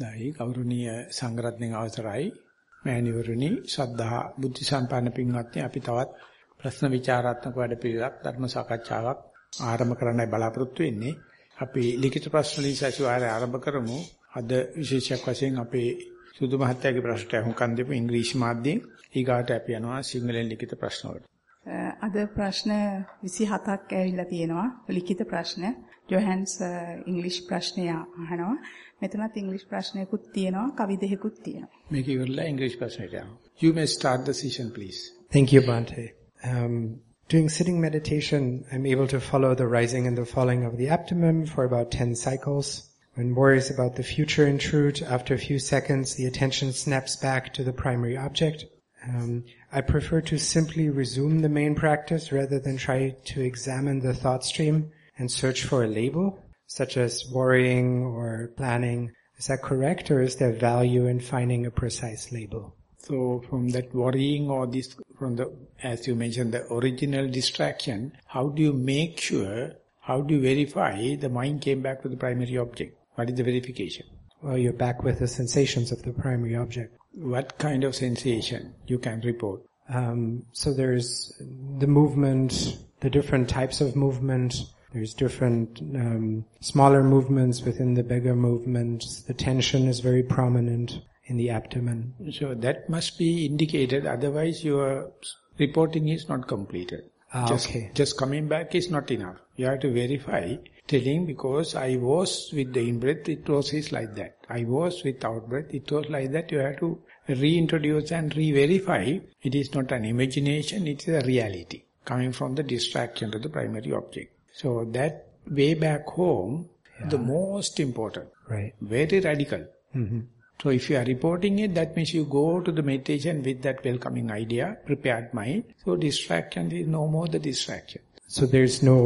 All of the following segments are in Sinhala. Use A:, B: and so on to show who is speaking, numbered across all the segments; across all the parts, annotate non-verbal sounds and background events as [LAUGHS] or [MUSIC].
A: දැයි ගෞරවනීය සංග්‍රහණයේ අවසරයි. මෑණිවරණි ශ්‍රද්ධා බුද්ධ සම්පන්න පින්වත්නි අපි තවත් ප්‍රශ්න විචාරාත්මක වැඩපිළිවෙලක් ධර්ම සාකච්ඡාවක් ආරම්භ කරන්නයි බලාපොරොත්තු වෙන්නේ. අපි ලිඛිත ප්‍රශ්න වලින් සතිವಾರය ආරම්භ කරමු. අද විශේෂයක් වශයෙන් අපේ සුදු මහත්තයාගේ ප්‍රශ්නට අහුම්කම් දෙමු ඉංග්‍රීසි මාධ්‍යයෙන් ඊගාට අපි යනවා සිංහලෙන් ලිඛිත ප්‍රශ්න වලට.
B: අද ප්‍රශ්න 27ක් ඇවිල්ලා තියෙනවා ලිඛිත ප්‍රශ්න ජොහන්ස් ඉංග්‍රීසි ප්‍රශ්නය අහනවා මෙතනත් ඉංග්‍රීසි ප්‍රශ්නයකුත් තියෙනවා කවි දෙකකුත් තියෙනවා
A: මේක ඉවරලා ඉංග්‍රීසි ප්‍රශ්නයට යනවා you may start the session please
C: thank you bante um, During sitting meditation, I'm able to follow the rising and the falling of the abdomen for about 10 cycles. When worries about the future intrude, after a few seconds, the attention snaps back to the primary object. Um, I prefer to simply resume the main practice rather than try to examine the thought stream and search for a label, such as worrying or planning. Is that correct, or is there value in finding a precise label?
A: So from that worrying or this, from the, as you mentioned, the original distraction, how do you make sure, how do you verify the mind came back to the primary object? What is the verification?
C: Well, you're back with the sensations of the primary object.
A: What kind of sensation you can report?
C: Um, so there's the movement, the different types of movement. There's different um, smaller movements within the bigger movements. The tension is very prominent in the abdomen.
A: So that must be indicated, otherwise your reporting is not completed.
C: Ah,
A: just,
C: okay.
A: just coming back is not enough. You have to verify, telling because I was with the in-breath, it was is like that. I was with out-breath, it was like that. You have to reintroduce and re-verify. It is not an imagination, it is a reality. Coming from the distraction to the primary object. So that way back home, the most important.
C: Right.
A: Very radical.
C: hmm
A: So if you are reporting it, that means you go to the meditation with that welcoming idea, prepared mind. So distraction is no more the distraction.
C: So there's no,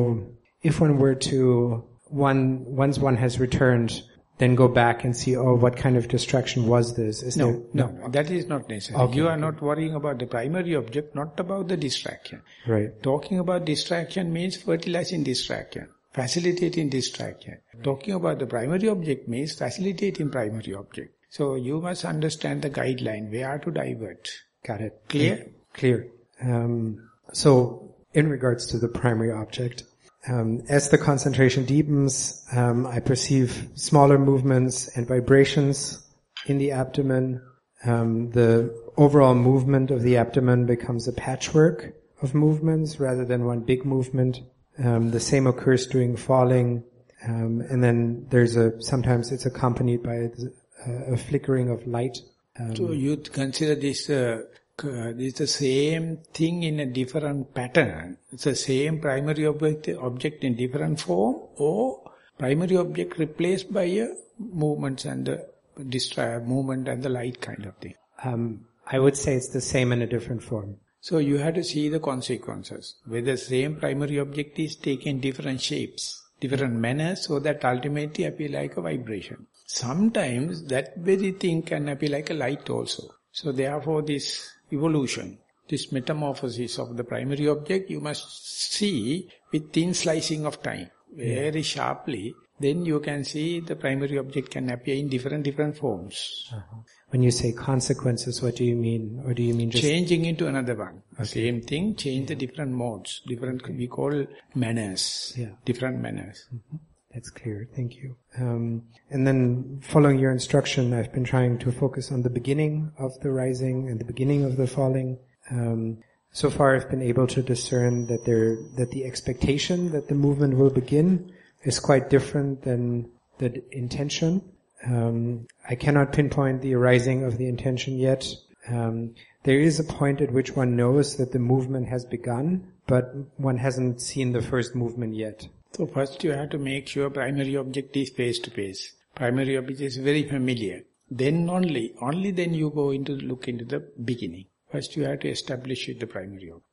C: if one were to, one, once one has returned, then go back and see, oh, what kind of distraction was this? Is
A: No,
C: there,
A: no, no, that is not necessary.
C: Okay,
A: you are
C: okay.
A: not worrying about the primary object, not about the distraction.
C: Right.
A: Talking about distraction means fertilizing distraction, facilitating distraction. Talking about the primary object means facilitating primary object. So you must understand the guideline, where to divert.
C: Got it.
A: Clear?
C: Clear. Um, so in regards to the primary object, as the concentration deepens, um, I perceive smaller movements and vibrations in the abdomen. Um, the overall movement of the abdomen becomes a patchwork of movements rather than one big movement. Um, the same occurs during falling, um, and then there's a sometimes it's accompanied by the, uh, a flickering of light. Um,
A: So you'd consider this, uh, uh, the same thing in a different pattern. It's the same primary object, object in different form or primary object replaced by a movements and the distra- movement and the light kind of thing.
C: Um, I would say it's the same in a different form.
A: So you have to see the consequences. Whether the same primary object is taking different shapes, different manners so that ultimately appear like a vibration. Sometimes that very thing can appear like a light also. So therefore this evolution, this metamorphosis of the primary object you must see with thin slicing of time, very sharply. Then you can see the primary object can appear in different different forms. Uh-huh.
C: When you say consequences, what do you mean? Or do you mean just...
A: changing into another one. Same thing, change the different modes, different, we call manners,
C: Yeah.
A: different manners. Mm-hmm.
C: That's clear. Thank you. Um, and then following your instruction, I've been trying to focus on the beginning of the rising and the beginning of the falling. Um, so far, I've been able to discern that there, that the expectation that the movement will begin is quite different than the intention. Um, I cannot pinpoint the arising of the intention yet. Um, there is a point at which one knows that the movement has begun, but one hasn't seen the first movement yet.
A: So first you have to make sure primary object is face to face. Primary object is very familiar. Then only, only then you go into look into the beginning. First you have to establish the primary object.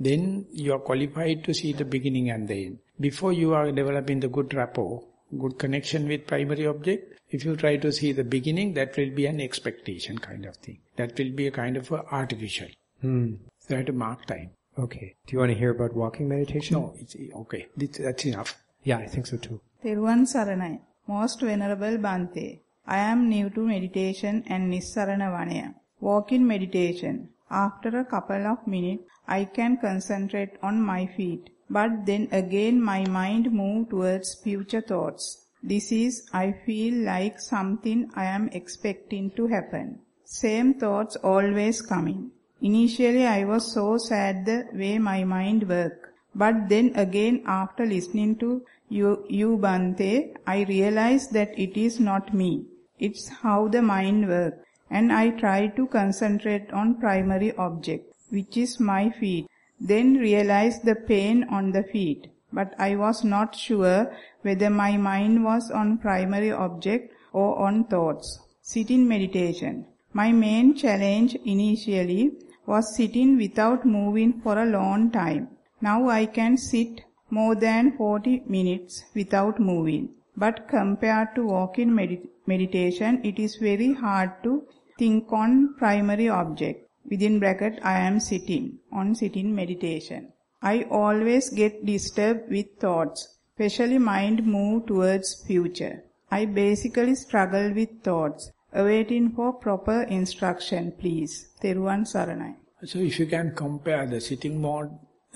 A: Then you are qualified to see the beginning and the end. Before you are developing the good rapport, good connection with primary object, if you try to see the beginning, that will be an expectation kind of thing. That will be a kind of artificial.
C: Hmm.
A: So you have to mark time.
C: Okay. Do you want to hear about walking meditation?
A: No, it's okay. That's enough.
C: Yeah, I think so too.
B: Thiruvan Most Venerable Bhante, I am new to meditation and Nissaranavana. Walking meditation. After a couple of minutes, I can concentrate on my feet, but then again my mind move towards future thoughts. This is, I feel like something I am expecting to happen. Same thoughts always coming. Initially I was so sad the way my mind worked. But then again after listening to you, you Bante, I realized that it is not me. It's how the mind works. And I try to concentrate on primary object, which is my feet. Then realize the pain on the feet. But I was not sure whether my mind was on primary object or on thoughts. Sitting in meditation. My main challenge initially was sitting without moving for a long time. Now I can sit more than 40 minutes without moving. But compared to walking medit meditation, it is very hard to think on primary object. Within bracket, I am sitting on sitting meditation. I always get disturbed with thoughts, especially mind move towards future. I basically struggle with thoughts, awaiting for proper instruction, please. Teruvan Saranai.
A: So if you can compare the sitting mode,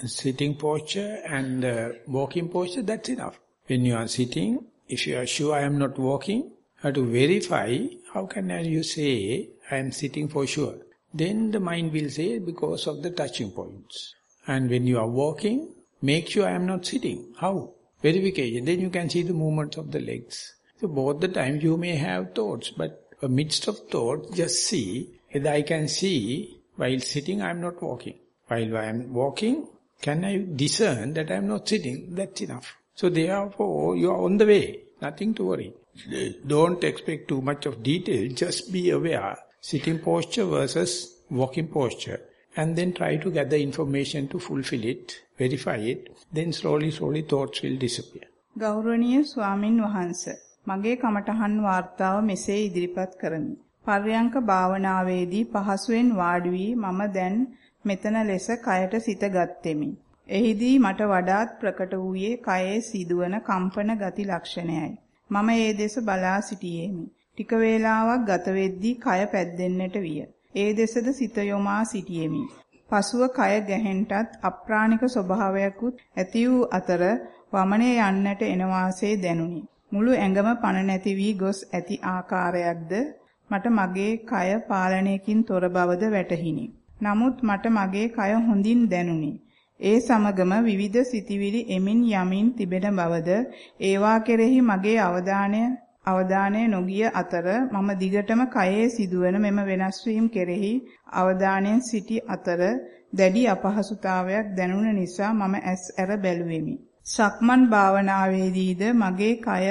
A: sitting posture and uh, walking posture, that's enough. When you are sitting, if you are sure I am not walking, have to verify, how can you say I am sitting for sure? Then the mind will say because of the touching points. And when you are walking, make sure I am not sitting. How? Verification. Then you can see the movements of the legs. So both the time you may have thoughts, but amidst of thoughts, just see whether I can see while sitting I am not walking. While I am walking, can I discern that I am not sitting? That's enough. So therefore, you are on the way. Nothing to worry. Don't expect too much of detail. Just be aware. Sitting posture versus walking posture. And then try to gather information to fulfill it, verify it. Then slowly, slowly thoughts will disappear.
B: ගෞරවනීය ස්වාමින් වහන්සේ මගේ කමඨහන් වාර්තාව මෙසේ ඉදිරිපත් කරමි. පර්යංක භාවනාවේදී පහසුවෙන් වාඩි වී මම දැන් මෙතන ලෙස කයට සිත ගත්ෙමි. එහිදී මට වඩාත් ප්‍රකට වූයේ කයේ සිදුවන කම්පන ගති ලක්ෂණයයි. මම ඒ දෙස බලා සිටියෙමි. ටික වේලාවක් ගත වෙද්දී කය පැද්දෙන්නට විය. ඒ දෙසද සිත යොමා සිටියෙමි. පසුව කය ගැහෙන්නටත් අප්‍රාණික ස්වභාවයකුත් ඇති වූ අතර වමනේ යන්නට එන වාසේ දැනුනි. මුළු ඇඟම පණ නැති වී ගොස් ඇති ආකාරයක්ද මට මගේ කය පාලනයකින් තොර බවද වැටහිණි. නමුත් මට මගේ කය හොඳින් දැනුනි. ඒ සමගම විවිධ සිතිවිලි එමින් යමින් තිබෙන බවද ඒවා කෙරෙහි මගේ අවධානය අවධානය නොගිය අතර මම දිගටම කයේ සිදුවන මෙම වෙනස් වීම කෙරෙහි අවධානයෙන් සිටි අතර දැඩි අපහසුතාවයක් දැනුන නිසා මම ඇස් ඇර බැලුවෙමි. සක්මන් භාවනාවේදීද මගේ කය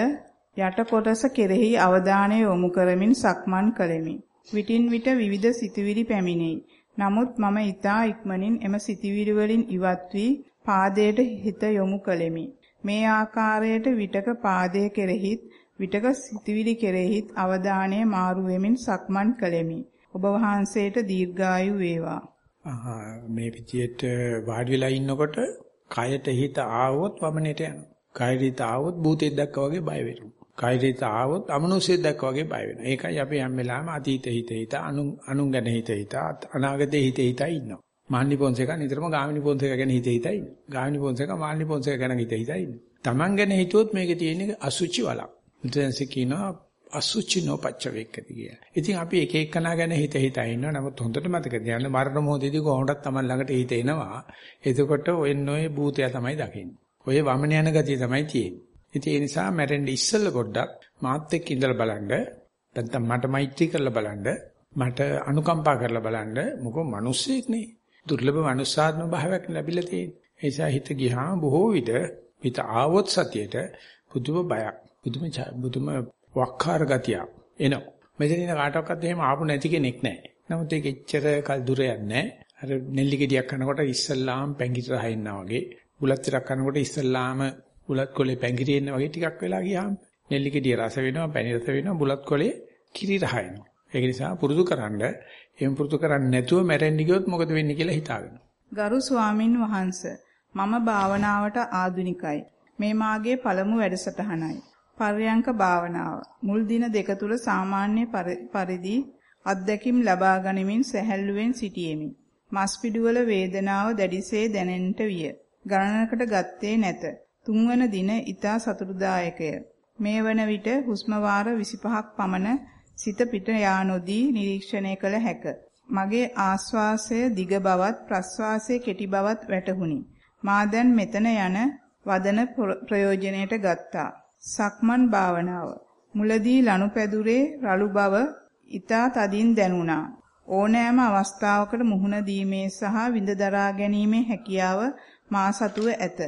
B: යට කොටස කෙරෙහි අවධානය යොමු කරමින් සක්මන් කළෙමි. විටින් විට විවිධ සිතුවිලි පැමිණෙයි. නමුත් මම ඊතා ඉක්මනින් එම සිතුවිලි වලින් ඉවත් වී පාදයට හිත යොමු කළෙමි. මේ ආකාරයට විටක පාදයේ කෙරෙහිත් විටක සිතුවිලි කෙරෙහිත් අවධානය මාරු වෙමින් සක්මන් කළෙමි. ඔබ වහන්සේට දීර්ඝායු වේවා.
A: මේ විදියට වාඩි වෙලා ඉන්නකොට කයට හිත ආවොත් වමනේට යනවා. කයට හිත ආවොත් භූතෙක් දැක්කා වගේ බය වෙනවා. කයට හිත ආවොත් අමනුෂ්‍යයෙක් දැක්කා වගේ බය වෙනවා. ඒකයි අපි හැම වෙලාවෙම අතීත හිත හිත අනු අනුන් ගැන හිත හිත අනාගතේ හිත හිත ඉන්නවා. මාන්නි පොන්සේක නිතරම ගාමිනි පොන්සේක ගැන හිත හිත ඉන්නවා. ගාමිනි පොන්සේක මාන්නි පොන්සේක ගැන හිත හිත ඉන්නවා. Taman ගැන හිතුවොත් මේකේ තියෙන්නේ අසුචි වලක්. මුද්‍රන්සේ කියනවා අසුචි නොපච්ච වේක්කති කියලා. ඉතින් අපි එක එකනා ගැන හිත හිත ඉන්නවා. නමුත් හොඳට මතක තියාගන්න මරණ මොහොතේදී කොහොමදත් Taman ළඟට හිත එනවා. එතකොට ඔයන් ඔය භූතය තමයි දකින්නේ. ඔය වමන යන ගතිය තමයි තියෙන්නේ. ඉතින් ඒ නිසා මැරෙන්න ඉස්සෙල්ලා පොඩ්ඩක් මාත් එක්ක ඉඳලා බලන්න. නැත්තම් මට මෛත්‍රී කරලා බලන්න. මට අනුකම්පා කරලා බලන්න. මොකෝ මිනිස්සෙක් නේ. දුර්ලභ මනුස්සාත්ම භාවයක් ලැබිලා තියෙන්නේ. ඒ නිසා හිත ගියාම බොහෝ විට හිත ආවොත් සතියේට පුදුම බයක්. පුදුම පුදුම වක්කාර ගතියක් එනවා. මෙතන ඉන්න කාටවත් එහෙම ආපු නැති කෙනෙක් නැහැ. නමුත් ඒක එච්චර කල් දුර යන්නේ අර නෙල්ලි ගෙඩියක් කනකොට ඉස්සල්ලාම පැංගිට රහින්නා වගේ බුලත් ටිකක් කනකොට ඉස්සල්ලාම බුලත් කොලේ පැංගිරි එන්න වගේ ටිකක් වෙලා ගියාම නෙල්ලි ගෙඩිය රස වෙනවා පැණි රස වෙනවා බුලත් කොලේ කිරි රහ එනවා. ඒක නිසා පුරුදු කරන්න එහෙම පුරුදු කරන්නේ නැතුව මැරෙන්න ගියොත් මොකද වෙන්නේ කියලා හිතාගන්න.
B: ගරු ස්වාමින් වහන්සේ මම භාවනාවට ආදුනිකයි. මේ මාගේ පළමු වැඩසටහනයි. පර්යංක භාවනාව. මුල් දින දෙක තුල සාමාන්‍ය පරිදි අත්දැකීම් ලබා ගනිමින් සැහැල්ලුවෙන් සිටියෙමි. මස් පිඩුවල වේදනාව දැඩිසේ දැනෙන්නට විය. ගණනකට ගත්තේ නැත. තුන්වන දින ඊතා සතුටුදායකය. මේ වන විට හුස්ම වාර 25ක් පමණ සිත පිට යා නොදී නිරීක්ෂණය කළ හැක. මගේ ආශ්වාසය දිග බවත් ප්‍රශ්වාසය කෙටි බවත් වැටහුණි. මා දැන් මෙතන යන වදන ප්‍රයෝජනයට ගත්තා. සක්මන් භාවනාව. මුලදී ලනුපැදුරේ රළු බව ඊතා තදින් දැනුණා. ඕනෑම අවස්ථාවකට මුහුණ දීමේ සහ විඳ දරා ගැනීමේ හැකියාව මා සතුව ඇත.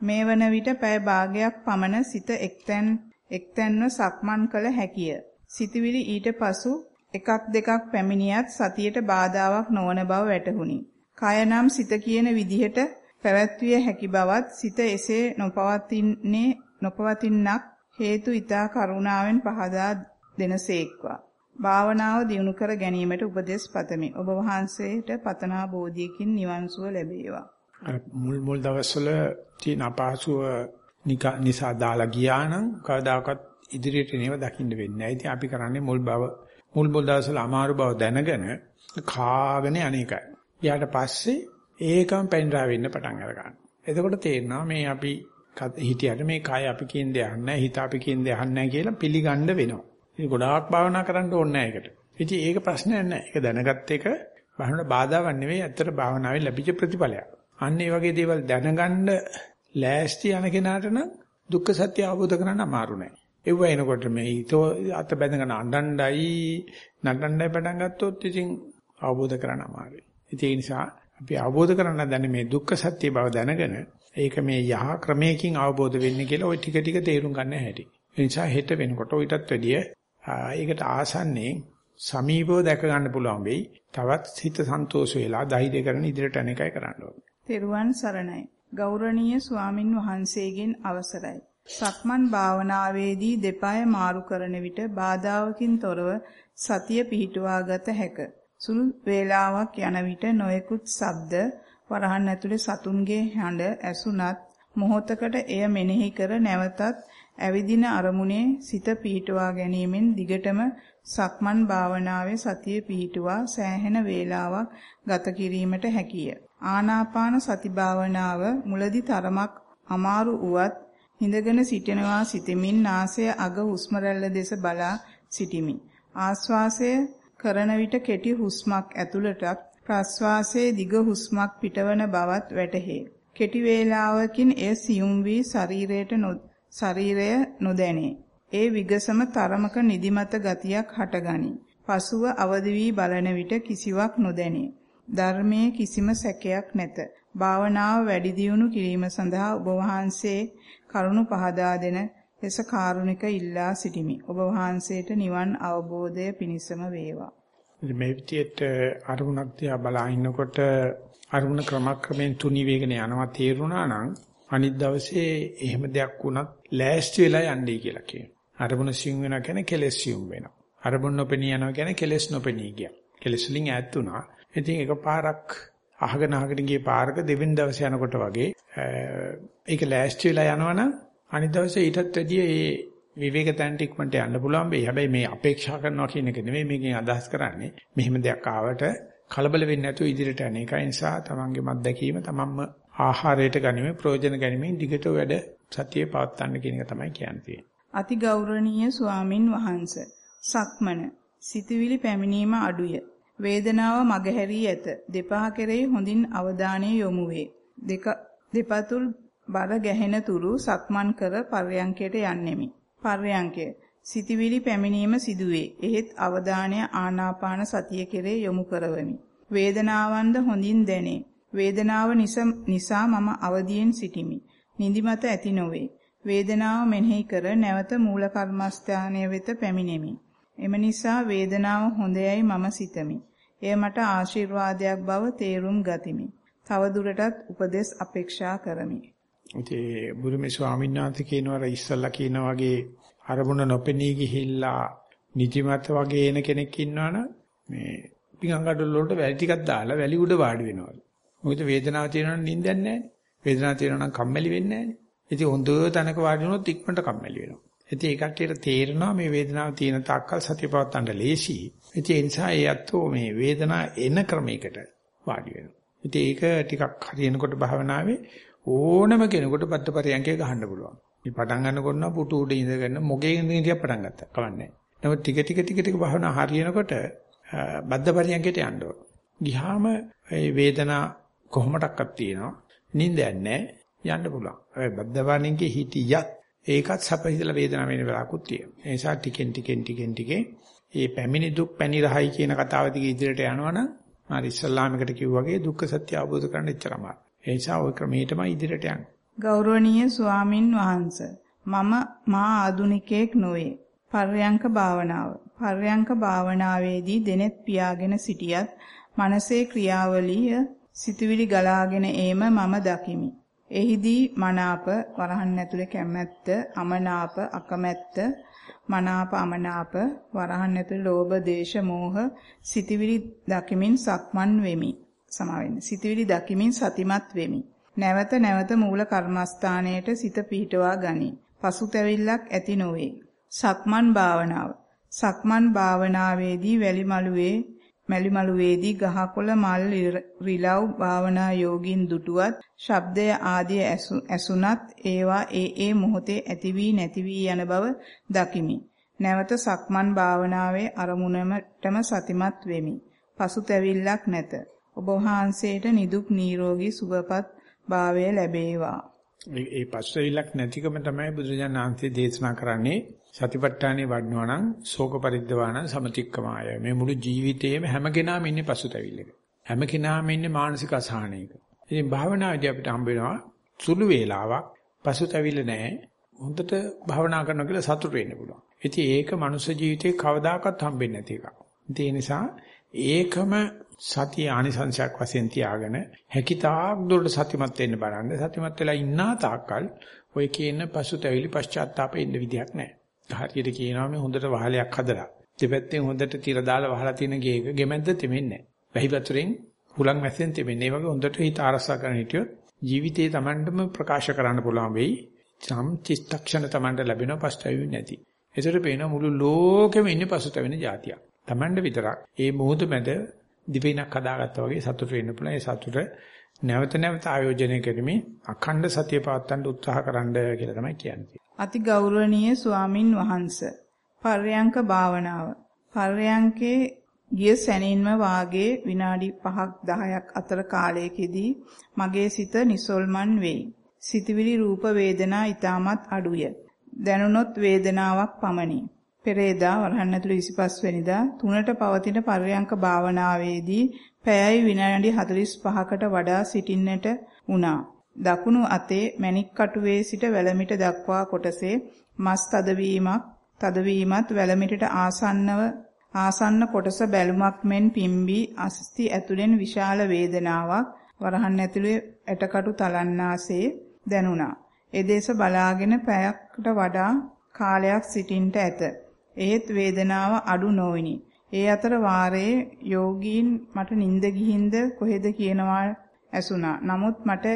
B: මේ වන විට පැය භාගයක් පමණ සිත එක්තැන් එක්තැන්ව සක්මන් කළ හැකිය. සිතවිලි ඊට පසු එකක් දෙකක් පැමිණියත් සතියට බාධාවක් නොවන බව වැටහුණි. කය නම් සිත කියන විදිහට පැවැත්විය හැකි බවත් සිත එසේ නොපවතින්නේ නොපවතින්නක් හේතු ඊතා කරුණාවෙන් පහදා දෙනසේක්වා. භාවනාව දියුණු කර ගැනීමට උපදෙස් පතමි. ඔබ වහන්සේට පතනා බෝධියකින් නිවන් සුව ලැබේවා.
A: මුල් මුල් දවස්වල තියෙන අපහසුව නිසා දාලා ගියා නම් කවදාකවත් ඉදිරියට නේව දකින්න වෙන්නේ නැහැ. ඉතින් අපි කරන්නේ මුල් බව මුල් මුල් දවස්වල අමාරු බව දැනගෙන කාගෙන අනේකයි. ඊට පස්සේ ඒකම පැනරා වෙන්න පටන් අර ගන්නවා. එතකොට තේරෙනවා මේ අපි හිටියට මේ කය අපි කියන දේ අහන්නේ හිත අපි කියන දේ අහන්නේ කියලා පිළිගන්න වෙනවා. ඉතින් ගොඩාක් භාවනා කරන්න ඕනේ නැහැ ඒකට. ඉතින් ඒක ප්‍රශ්නයක් නැහැ. ඒක දැනගත් එක භාවනාවට බාධාවක් නෙවෙයි. ඇත්තට භාවනාවේ ලැබිච්ච ප්‍රතිඵලයක්. අන්න ඒ වගේ දේවල් දැනගන්න ලෑස්ති යන කෙනාට නම් දුක්ඛ සත්‍ය අවබෝධ කරගන්න අමාරු නෑ. ඒව එනකොට මේ හිතෝ අත බැඳගෙන අඬණ්ඩයි නටණ්ඩයි පටන් ගත්තොත් ඉතින් අවබෝධ කරගන්න අමාරුයි. ඒ නිසා අපි අවබෝධ කරගන්න දැන මේ දුක්ඛ සත්‍ය බව දැනගෙන ඒක මේ යහ ක්‍රමයකින් අවබෝධ වෙන්නේ කියලා ওই ටික ටික තේරුම් ගන්න හැටි. ඒ නිසා හෙට වෙනකොට ඊටත් වැඩිය ඒකට ආසන්නේ සමීපව දැක ගන්න පුළුවන් වෙයි. තවත් හිත සන්තෝෂ වෙලා ධෛර්ය කරන ඉදිරියට යන එකයි කරන්න ඕනේ.
B: තෙරුවන් සරණයි. ගෞරවනීය ස්වාමින් වහන්සේගෙන් අවසරයි. සක්මන් භාවනාවේදී දෙපාය මාරු කරන විට බාධාවකින් තොරව සතිය පිහිටුවා ගත හැක. සුළු වේලාවක් යන විට නොයෙකුත් ශබ්ද වරහන් ඇතුලේ සතුන්ගේ හඬ ඇසුණත් මොහොතකට එය මෙනෙහි කර නැවතත් ඇවිදින අරමුණේ සිත පිහිටුවා ගැනීමෙන් දිගටම සක්මන් භාවනාවේ සතිය පිහිටුවා සෑහෙන වේලාවක් ගත කිරීමට හැකිය. ආනාපාන සති භාවනාව මුලදී තරමක් අමාරු වුවත් හිඳගෙන සිටිනවා සිතමින් නාසය අග හුස්ම දෙස බලා සිටිමි. ආශ්වාසය කරන විට කෙටි හුස්මක් ඇතුළටත් ප්‍රශ්වාසයේ දිග හුස්මක් පිටවන බවත් වැටහේ. කෙටි වේලාවකින් එය සියුම් වී ශරීරයට ශරීරය නොදැනේ. ඒ විගසම තරමක නිදිමත ගතියක් හටගනී. පසුව අවදි වී බලන විට කිසිවක් නොදැනේ. ධර්මයේ කිසිම සැකයක් නැත. භාවනාව වැඩි දියුණු කිරීම සඳහා ඔබ වහන්සේ කරුණු පහදා දෙන ලෙස කාරුණික ඉල්ලා සිටිමි. ඔබ වහන්සේට නිවන් අවබෝධය පිණිසම වේවා.
A: මේ විදියට අරමුණක් දිහා බලා ඉන්නකොට අරමුණ ක්‍රමක්‍රමයෙන් තුනී වේගන යනවා තේරුණා නම් අනිත් දවසේ එහෙම දෙයක් වුණත් ලෑස්ති වෙලා යන්නයි කියලා කියනවා. අරමුණ සිං වෙනවා කියන්නේ කෙලෙස් සිං වෙනවා. අරමුණ නොපෙනී යනවා කියන්නේ කෙලෙස් නොපෙනී ගියා. කෙලෙස් වලින් ඈත් වුණා. ඉතින් එකපාරක් අහගෙන අහගෙන ගිය පාරක දෙවෙනි දවසේ යනකොට වගේ ඒක ලෑස්ති වෙලා යනවනම් අනිත් දවසේ ඊටත් වැඩිය ඒ විවේක තැන්ට ඉක්මනට යන්න පුළුවන් වෙයි. හැබැයි මේ අපේක්ෂා කරනවා කියන එක නෙමෙයි මේකෙන් අදහස් කරන්නේ. මෙහෙම දෙයක් ආවට කලබල වෙන්නේ නැතුව ඉදිරියට යන එකයි නිසා තමන්ගේ මත්දැකීම තමන්ම ආහාරයට ගැනීම ප්‍රයෝජන ගැනීමෙන් දිගට වැඩ සතියේ පවත්වන්න කියන එක තමයි කියන්නේ.
B: අති ගෞරවනීය ස්වාමින් වහන්සේ සක්මන සිතවිලි පැමිණීම අඩුය. වේදනාව මගහැරී ඇත. දෙපහ කෙරෙහි හොඳින් අවධානය යොමු වේ. දෙක දෙපතුල් බර ගැහෙන තුරු සක්මන් කර පර්යංකයට යන්නෙමි. පර්යංකය සිතවිලි පැමිණීම සිදුවේ. එහෙත් අවධානය ආනාපාන සතිය කෙරේ යොමු කරවමි. වේදනාවන්ද හොඳින් දැනේ. වේදනාව නිසා මම අවදියෙන් සිටිමි. නිදිමත ඇති නොවේ. වේදනාව මෙනෙහි කර නැවත මූල කර්මස්ථානය වෙත පැමිණෙමි. එම නිසා වේදනාව හොඳයයි මම සිතමි. එය මට ආශිර්වාදයක් බව තේරුම් ගතිමි. තව දුරටත් උපදෙස් අපේක්ෂා කරමි.
A: ඉතින් බුරුමේ ස්වාමීන් වහන්සේ කියනවා ඉස්සල්ලා කියන වගේ අරමුණ නොපෙනී ගිහිල්ලා නිදිමත වගේ එන කෙනෙක් ඉන්නවනම් මේ පිඟංගඩොල් වලට වැලි ටිකක් දාලා වැලි උඩ වාඩි වෙනවා. මොකද වේදනාව තියෙනවනම් නිින්දක් නැහැ. වේදනාව තියෙනවනම් කම්මැලි වෙන්නේ නැහැ. ඉතින් හොඳ තැනක වාඩි වුණොත් ඉක්මනට කම්මැලි වෙනවා. ඉතින් ඒ කට්ටියට තේරෙනවා මේ වේදනාව තියෙන තාක්කල් සතිය පවත්තන්න ලේසි. ඉතින් ඒ නිසා ඒ අත්ෝ මේ වේදනාව එන ක්‍රමයකට වාඩි වෙනවා. ඉතින් ඒක ටිකක් හරියනකොට භාවනාවේ ඕනම කෙනෙකුට බද්දපරියන්කේ ගහන්න පුළුවන්. මේ පටන් ගන්නකොට පුටු උඩ ඉඳගෙන මොකේ ඉඳන් පටන් ගත්තා. කවන්නේ. නමුත් ටික ටික ටික ටික භාවනා හරියනකොට බද්දපරියන්කේට යන්න ඕන. ගියාම මේ වේදනා කොහොමඩක්වත් තියෙනවා. නිින්දයක් නැහැ. යන්න පුළුවන්. හැබැයි බද්දපරියන්කේ හිටියත් ඒකත් සැපහිතල වේදනාව වෙන වෙලාවකුත් තියෙනවා. ඒ නිසා ටිකෙන් ටිකෙන් ටිකෙන් ටිකේ මේ පැමිණි දුක් පැණි රහයි කියන කතාව දිගේ ඉදිරියට යනවනම් මාරි ඉස්ලාමයකට කිව්වා වගේ දුක්ඛ සත්‍ය අවබෝධ කරගන්න එච්චරමයි. ඒ නිසා ওই ක්‍රමයටමයි ඉදිරියට යන්නේ.
B: ගෞරවනීය ස්වාමින් වහන්සේ මම මා ආදුනිකයෙක් නොවේ. පර්යංක භාවනාව. පර්යංක භාවනාවේදී දෙනෙත් පියාගෙන සිටියත් මනසේ ක්‍රියාවලිය සිතුවිලි ගලාගෙන ඒම මම දකිමි. එහිදී මනාප වරහන් ඇතුලේ කැමැත්ත, අමනාප, අකමැත්ත, මනාප, අමනාප, වරහන් ඇතුලේ ලෝභ, දේශ, මෝහ සිතුවිලි දකිමින් සක්මන් වෙමි. සමාවෙන්න. සිතුවිලි දකිමින් සතිමත් වෙමි. නැවත නැවත මූල කර්මස්ථානයට සිත පිහිටවා ගනී. පසුතැවිල්ලක් ඇති නොවේ. සක්මන් භාවනාව. සක්මන් භාවනාවේදී වැලි මළුවේ මැලි මළුවේදී ගහකොළ මල් රිලව් භාවනා යෝගින් දුටුවත් ශබ්දය ආදී ඇසුණත් ඒවා ඒ ඒ මොහොතේ ඇති වී නැති වී යන බව දකිමි. නැවත සක්මන් භාවනාවේ අරමුණටම සතිමත් වෙමි. පසුතැවිල්ලක් නැත. ඔබ වහන්සේට නිදුක් නිරෝගී සුවපත් භාවය ලැබේවා.
A: ඒ පස්වෙවිලක් නැතිකම තමයි බුදුරජාණන් වහන්සේ දේශනා කරන්නේ සතිපට්ඨානේ වඩනවා නම් ශෝක පරිද්දවාන සමතික්කමාය. මේ මුළු ජීවිතේම හැම කෙනාම ඉන්නේ පසුතැවිල්ලක. හැම කෙනාම ඉන්නේ මානසික අසහනයක. ඉතින් භාවනාවේදී අපිට හම්බ වෙනවා සුළු වේලාවක් පසුතැවිල්ල නැහැ. හොඳට භාවනා කරනවා කියලා සතුට වෙන්න පුළුවන්. ඉතින් ඒක මනුෂ්‍ය ජීවිතේ කවදාකවත් හම්බෙන්නේ නැති එකක්. ඒ නිසා ඒකම සතිය ආනිසංශයක් වශයෙන් තියාගෙන හැකිතාක් දුරට සතිමත් වෙන්න බලන්න. සතිමත් වෙලා ඉන්නා තාක්කල් ඔය කියන පසුතැවිලි පශ්චාත්තාපෙ ඉන්න විදියක් නැහැ. හරියට කියනවා මේ හොඳට වහලයක් හදලා. දෙපැත්තෙන් හොඳට තිර දාලා වහලා තියෙන ගේක ගෙමැද්ද තෙමෙන්නේ නැහැ. වැහි වතුරෙන් හුලං මැස්සෙන් තෙමෙන්නේ. ඒ වගේ හොඳට හිත ආරසා කරගෙන හිටියොත් ජීවිතේ Tamandම ප්‍රකාශ කරන්න පුළුවන් වෙයි. සම් චිත්තක්ෂණ Tamand ලැබෙන පස්තැවි නැති. ඒසට පේන මුළු ලෝකෙම ඉන්නේ පසුතැවෙන જાතියක්. Tamand විතරක් ඒ මොහොත මැද දිවයිනක් හදාගත්තා වගේ සතුට වෙන්න පුළුවන්. ඒ සතුට නැවත නැවත ආයෝජනය කරමින් අඛණ්ඩ සතිය පවත්වන්න උත්සාහ කරන්න කියලා තමයි කියන්නේ.
B: අති ගෞරවනීය ස්වාමින් වහන්සේ පර්යංක භාවනාව පර්යංකේ ගිය සැනින්ම වාගේ විනාඩි 5ක් 10ක් අතර කාලයකදී මගේ සිත නිසොල්මන් වෙයි. සිතවිලි රූප වේදනා ඊටමත් අඩුය. දැනුනොත් වේදනාවක් පමණි. පෙරේදා වරහන් ඇතුළු 25 වෙනිදා තුනට පවතින පර්යංක භාවනාවේදී පැයයි විනාඩි 45කට වඩා සිටින්නට වුණා. දකුණු අතේ මණික් කටුවේ සිට වැලමිට දක්වා කොටසේ මස් තදවීමක් තදවීමත් වැලමිටට ආසන්නව ආසන්න කොටස බැලුමක් මෙන් පිම්බී අස්ති ඇතුලෙන් විශාල වේදනාවක් වරහන් ඇතුලේ ඇටකටු තලන්නාසේ දැනුණා. එදේශ බලාගෙන පැයකට වඩා කාලයක් සිටින්නට ඇත. ඒත් වේදනාව අඩු නොවිනි. ඒ අතර වාරයේ යෝගීන් මට නිින්ද ගිහින්ද කොහෙද කියනවා ඇසුණා. නමුත් මට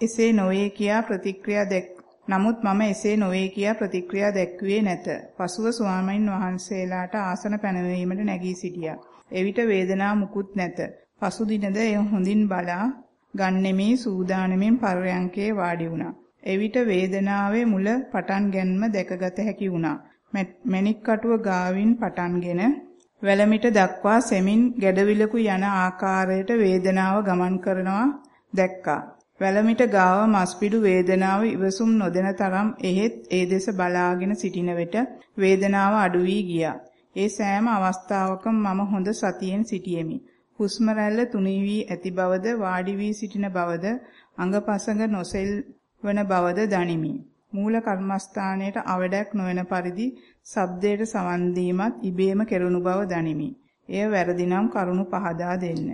B: එසේ නොවේ කියා ප්‍රතික්‍රියා දැක් නමුත් මම එසේ නොවේ කියා ප්‍රතික්‍රියා දැක්ුවේ නැත. පසුව ස්වාමීන් වහන්සේලාට ආසන පැනවීමට නැගී සිටියා. එවිට වේදනාව මුකුත් නැත. පසු දිනද එය හොඳින් බලා ගන්නෙමේ සූදානමින් පර්යංකේ වාඩි වුණා. එවිට වේදනාවේ මුල පටන් ගැනීම දැකගත හැකි වුණා. මණික් කටුව ගාවින් පටන්ගෙන වැලමිට දක්වා සෙමින් ගැඩවිලකු යන ආකාරයට වේදනාව ගමන් කරනවා දැක්කා. වැලමිට ගාව මස්පිඩු වේදනාව ඉවසුම් නොදෙන තරම් එහෙත් ඒ දෙස බලාගෙන සිටින විට වේදනාව අඩු වී ගියා. ඒ සෑම අවස්ථාවකම මම හොඳ සතියෙන් සිටියෙමි. හුස්ම රැල්ල තුනී වී ඇති බවද වාඩි වී සිටින බවද අඟපසඟ නොසෙල් වන බවද දනිමි. මූල කර්මස්ථානයට අවඩක් නොවන පරිදි ශබ්දයට සවන් දීමත් ඉබේම කෙරුණු බව දනිමි. එය වැරදි නම් කරුණු පහදා දෙන්න.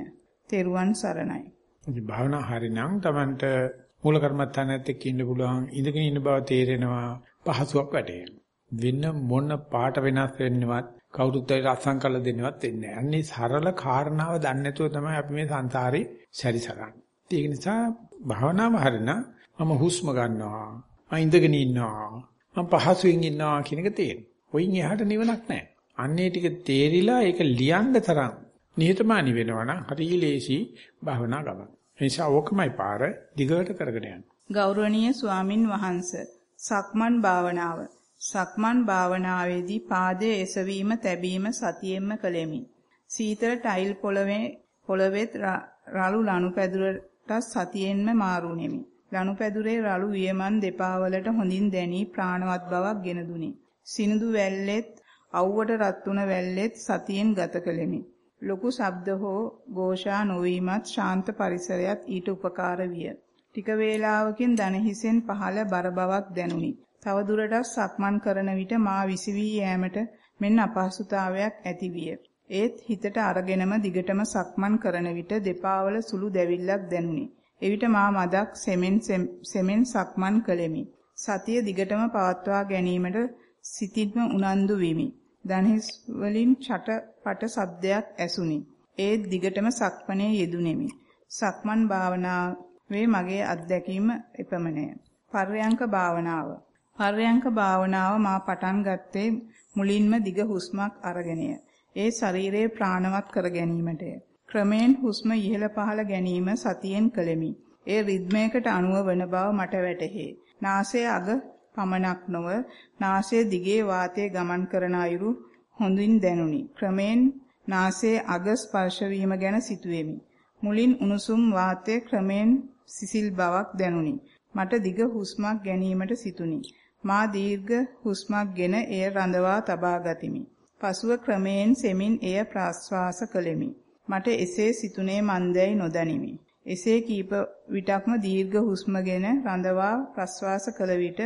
B: තෙරුවන් සරණයි.
A: ඉතින් භාවනා හරිනම් Tamanට මූල කර්මස්ථානයත් එක්ක ඉන්න පුළුවන් ඉඳගෙන ඉන්න බව තේරෙනවා පහසුවක් වැටෙනවා. වෙන මොන පාට වෙනස් වෙන්නවත් කවුරුත් ඒක අත්සන් කරලා දෙන්නවත් වෙන්නේ නැහැ. අන්නේ සරල කාරණාව දන්නේ නැතුව තමයි අපි මේ සංසාරේ සැරිසරන්නේ. ඒක නිසා භාවනාව හරිනම් මම හුස්ම ගන්නවා මම ඉඳගෙන ඉන්නවා. මම පහසුවෙන් ඉන්නවා කියන එක තේරෙනවා. ඔයින් එහාට නිවනක් නැහැ. අන්නේ ටික තේරිලා ඒක ලියන්න තරම් නිහතමානී වෙනවා නම් හරි ලේසි භාවනා ගමන. ඒ නිසා ඕකමයි පාර දිගට කරගෙන යන්න.
B: ගෞරවනීය ස්වාමින් වහන්සේ සක්මන් භාවනාව සක්මන් භාවනාවේදී පාදයේ එසවීම තැබීම සතියෙන්ම කළෙමි. සීතල ටයිල් පොළවේ පොළවෙත් රළු ලනුපැදුරට සතියෙන්ම මාරුණෙමි. ලනුපැදුරේ රළු වියමන් දෙපා වලට හොඳින් දැනී ප්‍රාණවත් බවක් ගෙන දුනි. සිනිඳු වැල්ලෙත් අවුවට රත් වුණ වැල්ලෙත් සතියෙන් ගත කළෙමි. ලොකු ශබ්ද හෝ ഘോഷා නොවීමත් ශාන්ත පරිසරයත් ඊට උපකාර විය. ටික වේලාවකින් දන හිසෙන් පහළ බර බවක් දැනුනි. තව දුරටත් සක්මන් කරන විට මා විසිවී යෑමට මෙන් අපහසුතාවයක් ඇතිවිය. ඒත් හිතට අරගෙනම දිගටම සක්මන් කරන විට දෙපා වල සුළු දැවිල්ලක් දැනුනි. එවිට මා මදක් සෙමෙන් සෙමෙන් සක්මන් කළෙමි. සතිය දිගටම පවත්වා ගැනීමට සිතින්ම උනන්දු වෙමි. දණහිස් වලින් චටපට ශබ්දයක් ඇසුනි. ඒත් දිගටම සක්මනේ යෙදුණෙමි. සක්මන් භාවනාවේ මගේ අත්දැකීම එපමණය. පර්යංක භාවනාව පර්යංක භාවනාව මා පටන් ගත්තේ මුලින්ම දිග හුස්මක් අරගෙනය. ඒ ශරීරයේ ප්‍රාණවත් කර ගැනීමටය. ක්‍රමෙන් හුස්ම ඉහළ පහළ ගැනීම සතියෙන් කළෙමි. ඒ රිද්මයකට අනුව වන බව මට වැටහේ. නාසය අග පමණක් නොව නාසය දිගේ වාතය ගමන් කරන අයුරු හොඳින් දැනුනි. ක්‍රමෙන් නාසයේ අග ස්පර්ශ වීම ගැන සිතුවෙමි. මුලින් උණුසුම් වාතය ක්‍රමෙන් සිසිල් බවක් දැනුනි. මට දිග හුස්මක් ගැනීමට සිතුනි. මා දීර්ඝ හුස්මක් ගෙන එය රඳවා තබා ගතිමි. පසුව ක්‍රමයෙන් සෙමින් එය ප්‍රාශ්වාස කළෙමි. මට එසේ සිතුනේ මන්දයි නොදනිමි. එසේ කීප විටක්ම දීර්ඝ හුස්මගෙන රඳවා ප්‍රශ්වාස කළ විට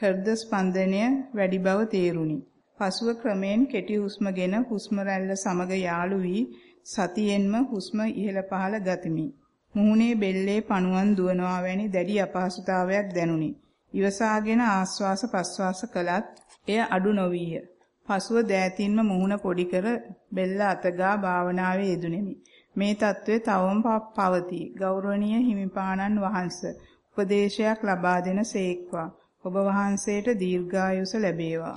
B: හෘද ස්පන්දනය වැඩි බව තේරුණි. පසුව ක්‍රමයෙන් කෙටි හුස්මගෙන හුස්ම රැල්ල සමග යාළු වී සතියෙන්ම හුස්ම ඉහළ පහළ ගතිමි. මුහුණේ බෙල්ලේ පණුවන් දුවනවා වැනි දැඩි අපහසුතාවයක් දැනුනි. ඉවසාගෙන ආස්වාස ප්‍රස්වාස කළත් එය අඩු නොවිය. පසුව දෑතින්ම මුහුණ පොඩි කර බෙල්ල අතගා භාවනාවේ යෙදුණෙමි. මේ తත්වයේ තවම පවතී. ගෞරවනීය හිමිපාණන් වහන්සේ උපදේශයක් ලබා දෙන සේක්වා. ඔබ වහන්සේට දීර්ඝායුෂ ලැබේවා.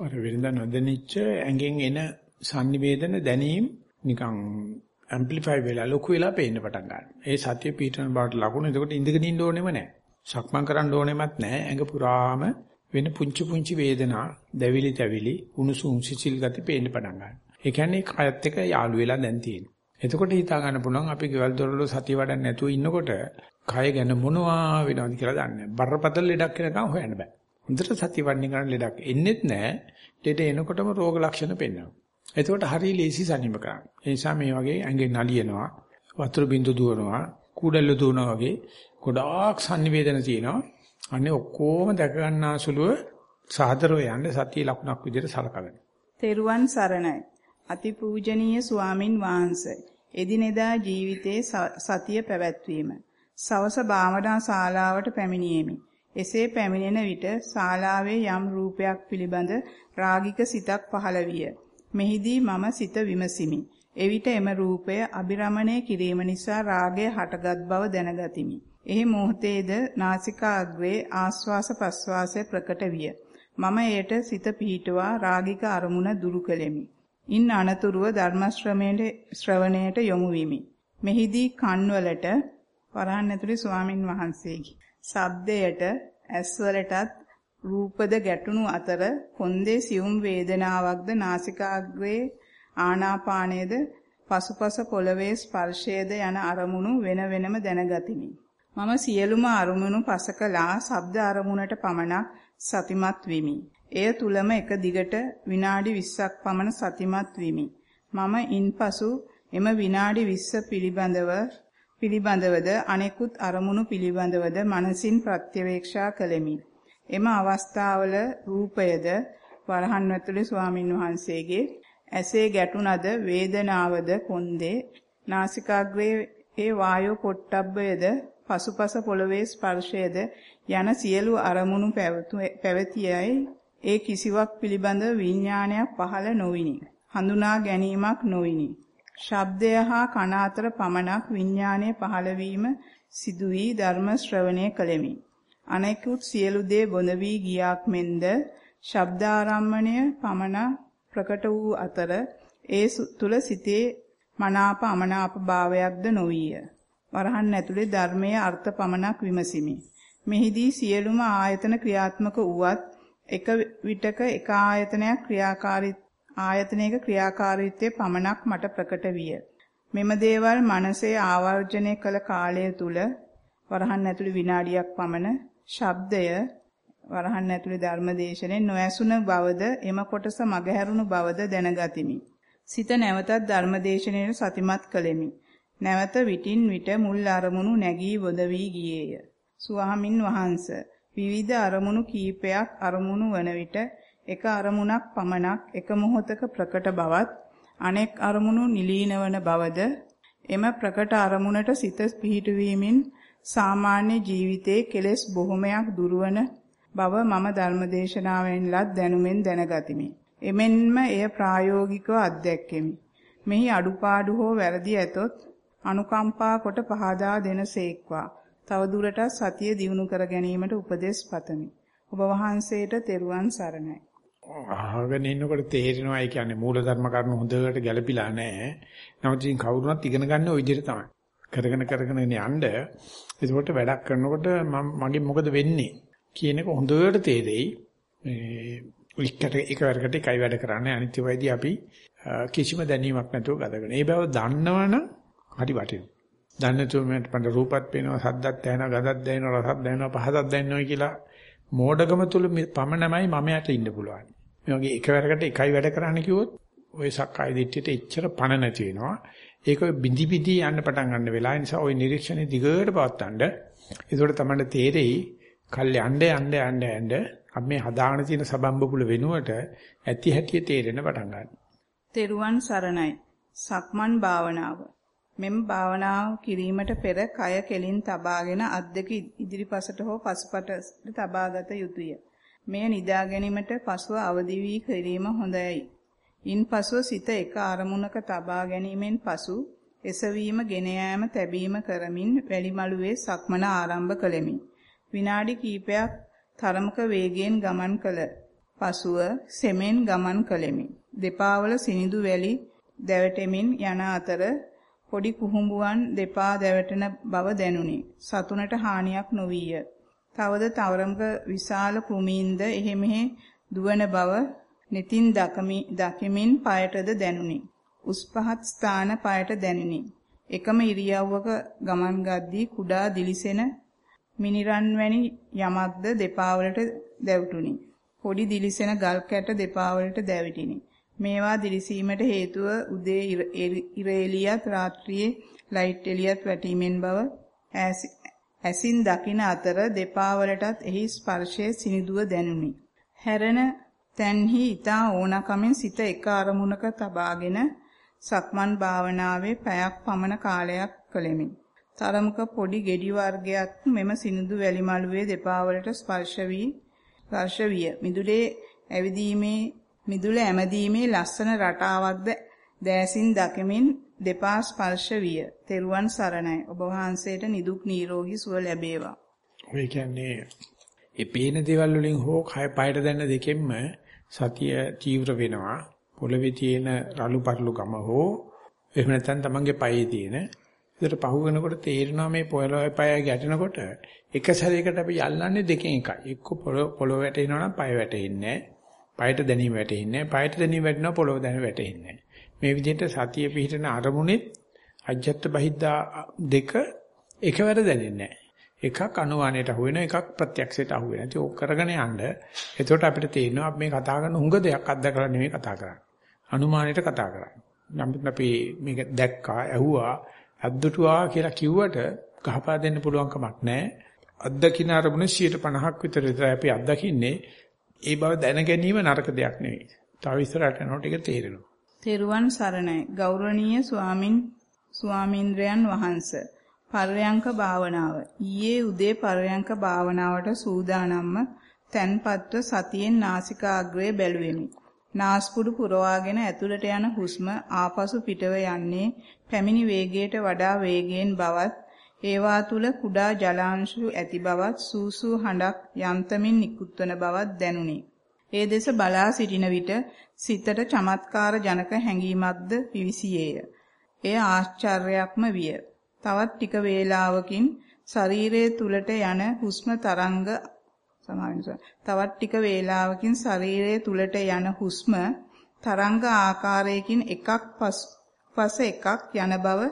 A: අර වෙනදා නොදැනිච්ච ඇඟෙන් එන sannivedana දැනීම නිකන් ඇම්ප්ලිෆයි වෙලා ලොකු වෙලා පේන්න පටන් ගන්නවා. ඒ සත්‍ය පීඨන බවට ලකුණු. එතකොට ඉඳගෙන ඉන්න ඕනෙම නැහැ. සක්මන් කරන්න ඕනෙමත් නැහැ. ඇඟ පුරාම වෙන පුංචි පුංචි වේදනා, දැවිලි තැවිලි, උණුසුම් සිසිල් ගති පේන්න පටන් ගන්නවා. ඒ කියන්නේ කයත් එක්ක යාළු වෙලා දැන් තියෙනවා. එතකොට හිතා ගන්න පුළුවන් අපි ගෙවල් දොරවල සතිය වඩන්න නැතුව ඉන්නකොට කය ගැන මොනවා වෙනවද කියලා දන්නේ නැහැ. බරපතල ලෙඩක් වෙනකන් හොයන්න බෑ. හොඳට සතිය වඩන්න ගන්න ලෙඩක් එන්නේත් නැහැ. ලෙඩ එනකොටම රෝග ලක්ෂණ පෙන්වනවා. එතකොට හරිය ලේසි සනීප කරන්න. ඒ නිසා මේ වගේ ඇඟේ නලියනවා, වතුර බින්දු දුවනවා, කුඩල්ල දුවනවා වගේ ගොඩාක් sannivedana තියෙනවා. අනේ ඔක්කොම දැක ගන්නාසුලුව සාදරව යන්න සතිය ලකුණක් විදිහට සලකගන්න.
B: තෙරුවන් සරණයි. අතිපූජනීය ස්වාමින් වහන්සේ. එදිනෙදා ජීවිතයේ සතිය පැවැත්වීම. සවස භාවනා ශාලාවට පැමිණීමේ. එසේ පැමිණෙන විට ශාලාවේ යම් රූපයක් පිළිබඳ රාගික සිතක් පහළ විය. මෙහිදී මම සිත විමසිමි. එවිට එම රූපය අබිරමණය කිරීම නිසා රාගය හටගත් බව දැනගතිමි. එහි මොහොතේද නාසිකාග්‍රේ ආස්වාස ප්‍රස්වාසය ප්‍රකට විය. මම එයට සිත පිහිටුවා රාගික අරමුණ දුරු කළෙමි. ඉන් අනතුරුව ධර්ම ශ්‍රවණයට යොමු විමි. මෙහිදී කන්වලට වරහන් ඇතුලේ ස්වාමින් වහන්සේගේ ශබ්දයට ඇස්වලටත් රූපද ගැටුණු අතර කොන්දේ සියුම් වේදනාවක්ද නාසිකාග්‍රේ ආනාපානයේද පසුපස පොළවේ ස්පර්ශයේද යන අරමුණු වෙන වෙනම දැනගතිමි. මම සියලුම අරමුණු පසකලා ශබ්ද අරමුණට පමණක් සතිමත් වෙමි. එය තුලම එක දිගට විනාඩි 20ක් පමණ සතිමත් වෙමි. මම ඉන්පසු එම විනාඩි 20 පිළිබඳව පිළිබඳවද අනෙකුත් අරමුණු පිළිබඳවද මනසින් ප්‍රත්‍යවේක්ෂා කළෙමි. එම අවස්ථාවල රූපයද වරහන් ඇතුලේ ස්වාමින් වහන්සේගේ ඇසේ ගැටුණද වේදනාවද කොන්දේ නාසිකාග්‍රේ ඒ වායෝ පොට්ටබ්බයද පසුපස පොළවේ ස්පර්ශයේද යන සියලු අරමුණු පැවතියයි ඒ කිසිවක් පිළිබඳ විඥානයක් පහළ නොවිනි. හඳුනා ගැනීමක් නොවිනි. ශබ්දය හා කන අතර පමණක් විඥානයේ පහළ වීම සිදු වී ධර්ම ශ්‍රවණය කළෙමි. අනෙකුත් සියලු දේ බොඳ වී ගියාක් මෙන්ද ශබ්දාරම්මණය පමණ ප්‍රකට වූ අතර ඒ තුල සිතේ මනාප අමනාප භාවයක්ද නොවිය. වරහන් ඇතුලේ ධර්මයේ අර්ථ පමණක් විමසිමි. මෙහිදී සියලුම ආයතන ක්‍රියාත්මක වුවත් එක විටක එක ආයතනයක් ක්‍රියාකාරී ආයතනයක ක්‍රියාකාරීත්වය පමණක් මට ප්‍රකට විය. මෙම දේවල් මනසේ ආවර්ජනය කළ කාලය තුල වරහන් ඇතුළේ විනාඩියක් පමණ ශබ්දය වරහන් ඇතුළේ ධර්මදේශනේ නොඇසුන බවද එම කොටස මගහැරුණු බවද දැනගතිමි. සිත නැවතත් ධර්මදේශනයේ සතිමත් කළෙමි. නැවත විටින් විට මුල් අරමුණු නැගී වොද වී ගියේය. ස්වාමින් වහන්සේ විවිධ අරමුණු කීපයක් අරමුණු වන විට එක අරමුණක් පමණක් එක මොහොතක ප්‍රකට බවත් අනෙක් අරමුණු නිලීන වන බවද එම ප්‍රකට අරමුණට සිත පිහිටුවීමෙන් සාමාන්‍ය ජීවිතයේ කෙලෙස් බොහොමයක් දුරවන බව මම ධර්මදේශනාවෙන් ලත් දැනුමෙන් දැනගතිමි. එමෙන්ම එය ප්‍රායෝගිකව අත්දැක්කෙමි. මෙහි අඩුපාඩු හෝ වැරදි ඇතොත් අනුකම්පා කොට පහදා දෙනසේක්වා. තවදුරටත් සතිය දියුණු කර ගැනීමට උපදෙස් පතමි. ඔබ වහන්සේට තෙරුවන් සරණයි.
A: අහගෙන ඉන්නකොට තේරෙනවා ඒ කියන්නේ මූලධර්ම කරුණු හොඳට ගැළපිලා නැහැ. නමුත් ඉතින් කවුරුනත් ඉගෙන ගන්න ওই විදිහට තමයි. කරගෙන කරගෙන යන්න ඒකට වැඩක් කරනකොට මගේ මොකද වෙන්නේ කියන එක හොඳට තේරෙයි. මේ එකට එකවරකට එකයි වැඩ කරන්නේ අනිත් වෙයිදී අපි කිසිම දැනීමක් නැතුව ගත කරන. ඒ බව දන්නවනම් හරි වටිනවා. දන්නතුම මට රූපත් පේනවා, සද්දත් ඇහෙනවා, ගඳත් දැනෙනවා, රසත් දැනෙනවා, පහසත් දැනෙනවා කියලා මෝඩකම තුල පමණමයි මම යට ඉන්න පුළුවන්. මේ වගේ එකවරකට එකයි වැඩ කරන්න කිව්වොත් ওই සක්කාය දිට්ඨියට එච්චර පණ නැති වෙනවා. ඒක බිඳි බිඳි යන්න පටන් ගන්න වෙලාව නිසා ওই නිරීක්ෂණය දිගට පවත්තන්න. ඒකට තමයි තේරෙයි කල් යන්න යන්න යන්න යන්න අපි මේ හදාගෙන තියෙන සබම්බපුල වෙනුවට ඇති හැටි තේරෙන පටන් ගන්නවා.
B: තෙරුවන් සරණයි. සක්මන් භාවනාව. මෙම භාවනාව කිරීමට පෙර කය කෙලින් තබාගෙන අත් දෙක ඉදිරිපසට හෝ පසුපසට තබාගත යුතුය. මෙය නිදා ගැනීමට පසුව අවදි වී කිරීම හොඳයි. ඉන්පසුව සිත එක අරමුණක තබා ගැනීමෙන් පසු එසවීම, ගෙන යාම, තැබීම කරමින් වැලිමලුවේ සක්මන ආරම්භ කළෙමි. විනාඩි කිහිපයක් තරමක වේගයෙන් ගමන් කළ පසුව සෙමෙන් ගමන් කළෙමි. දෙපා වල සිනිඳු වැලි දැවටෙමින් යන අතර පොඩි කුහුඹුවන් දෙපා දැවටෙන බව දැනුනි. සතුනට හානියක් නොවිය. තවද තවරමක විශාල කුමීන්ද එහෙමෙහි දුවන බව netin දකමි දකිමින් পায়ටද දැනුනි. උස් පහත් ස්ථාන পায়ට දැනිනි. එකම ඉරියව්වක ගමන් ගද්දී කුඩා දිලිසෙන මිනිරන් වැනි යමක්ද දෙපා වලට දැවටුනි. පොඩි දිලිසෙන ගල් කැට දෙපා වලට දැවිටිනි. මේවා දිලිසීමට හේතුව උදේ ඉර එළියත් රාත්‍රියේ ලයිට් එළියත් වැටීමෙන් බව ඇසින් දකින අතර දෙපා වලටත් එහි ස්පර්ශයේ සිනිදුව දැනුනි. හැරෙන තැන්හි ඊතා ඕනකමින් සිත එක අරමුණක තබාගෙන සක්මන් භාවනාවේ පැයක් පමණ කාලයක් කළෙමි. තරමක පොඩි ගෙඩි වර්ගයක් මෙම සිනිඳු වැලි මළුවේ දෙපා වලට ස්පර්ශ වී ස්පර්ශ විය. මිදුලේ ඇවිදීමේ මිදුල ඇමදීමේ ලස්සන රටාවක්ද දෑසින් දකමින් දෙපා ස්පර්ශ විය. තෙරුවන් සරණයි. ඔබ වහන්සේට නිදුක් නිරෝගී සුව ලැබේවා.
A: ඔය කියන්නේ ඒ පේන දේවල් වලින් හෝ කය පයට දැන්න දෙකෙන්ම සතිය තීව්‍ර වෙනවා. පොළවේ තියෙන රළු පරළු ගම හෝ එහෙම නැත්නම් තමන්ගේ පයේ තියෙන ඒකට පහු වෙනකොට තේරෙනවා මේ පොළොවේ පය ගැටෙනකොට එක සැරයකට අපි යල්ලන්නේ දෙකෙන් එකයි. එක්ක පොළොව වැටෙනවා නම් පය වැටෙන්නේ නැහැ. පයට දැනීම වැටෙන්නේ නැහැ. පයට දැනීම වැටෙනවා පොළොව දැනීම වැටෙන්නේ නැහැ. මේ විදිහට සතිය පිහිටන අරමුණෙත් අජ්ජත් බහිද්දා දෙක එකවර දැනෙන්නේ නැහැ. එකක් අනුවාණයට අහු වෙනවා එකක් ප්‍රත්‍යක්ෂයට අහු වෙනවා. ඒක කරගෙන යන්න. එතකොට අපිට තේරෙනවා අපි මේ කතා කරන හුඟ දෙයක් අත්දකලා නෙමෙයි කතා කරන්නේ. අනුමානයට කතා කරන්නේ. නමුත් අපි මේක දැක්කා, ඇහුවා, අද්දුටුවා කියලා කිව්වට ගහපා දෙන්න පුළුවන් කමක් නැහැ. අත්දකින්න අරමුණ 50ක් විතර විතරයි අපි අත්දකින්නේ. ඒ බව දැන ගැනීම නරක දෙයක් නෙවෙයි. තව ඉස්සරහට යනකොට ඒක තේරෙනවා.
B: තෙරුවන් සරණයි. ගෞරවනීය ස්වාමින් ස්වාමින්ද්‍රයන් වහන්සේ පර්යංක භාවනාව. ඊයේ උදේ පර්යංක භාවනාවට සූදානම්ම තන්පත්ව සතියෙන් නාසිකාග්‍රය බැලුවෙමි. නාස්පුඩු පුරවාගෙන ඇතුළට යන හුස්ම ආපසු පිටව යන්නේ පැමිණි වේගයට වඩා වේගයෙන් බවත් ඒවා තුල කුඩා ජලාංශු ඇති බවත් සූසූ හඬක් යන්තමින් නිකුත්වන බවත් දැනුනි. ඒ දෙස බලා සිටින විට සිතට චමත්කාර ජනක හැඟීමක්ද පිවිසියේය. එය ආශ්චර්යයක්ම විය. තවත් ටික වේලාවකින් ශරීරයේ තුලට යන හුස්ම තරංග තවත් ටික වේලාවකින් ශරීරයේ තුලට යන හුස්ම තරංග ආකාරයකින් එකක් පස එකක් යන බව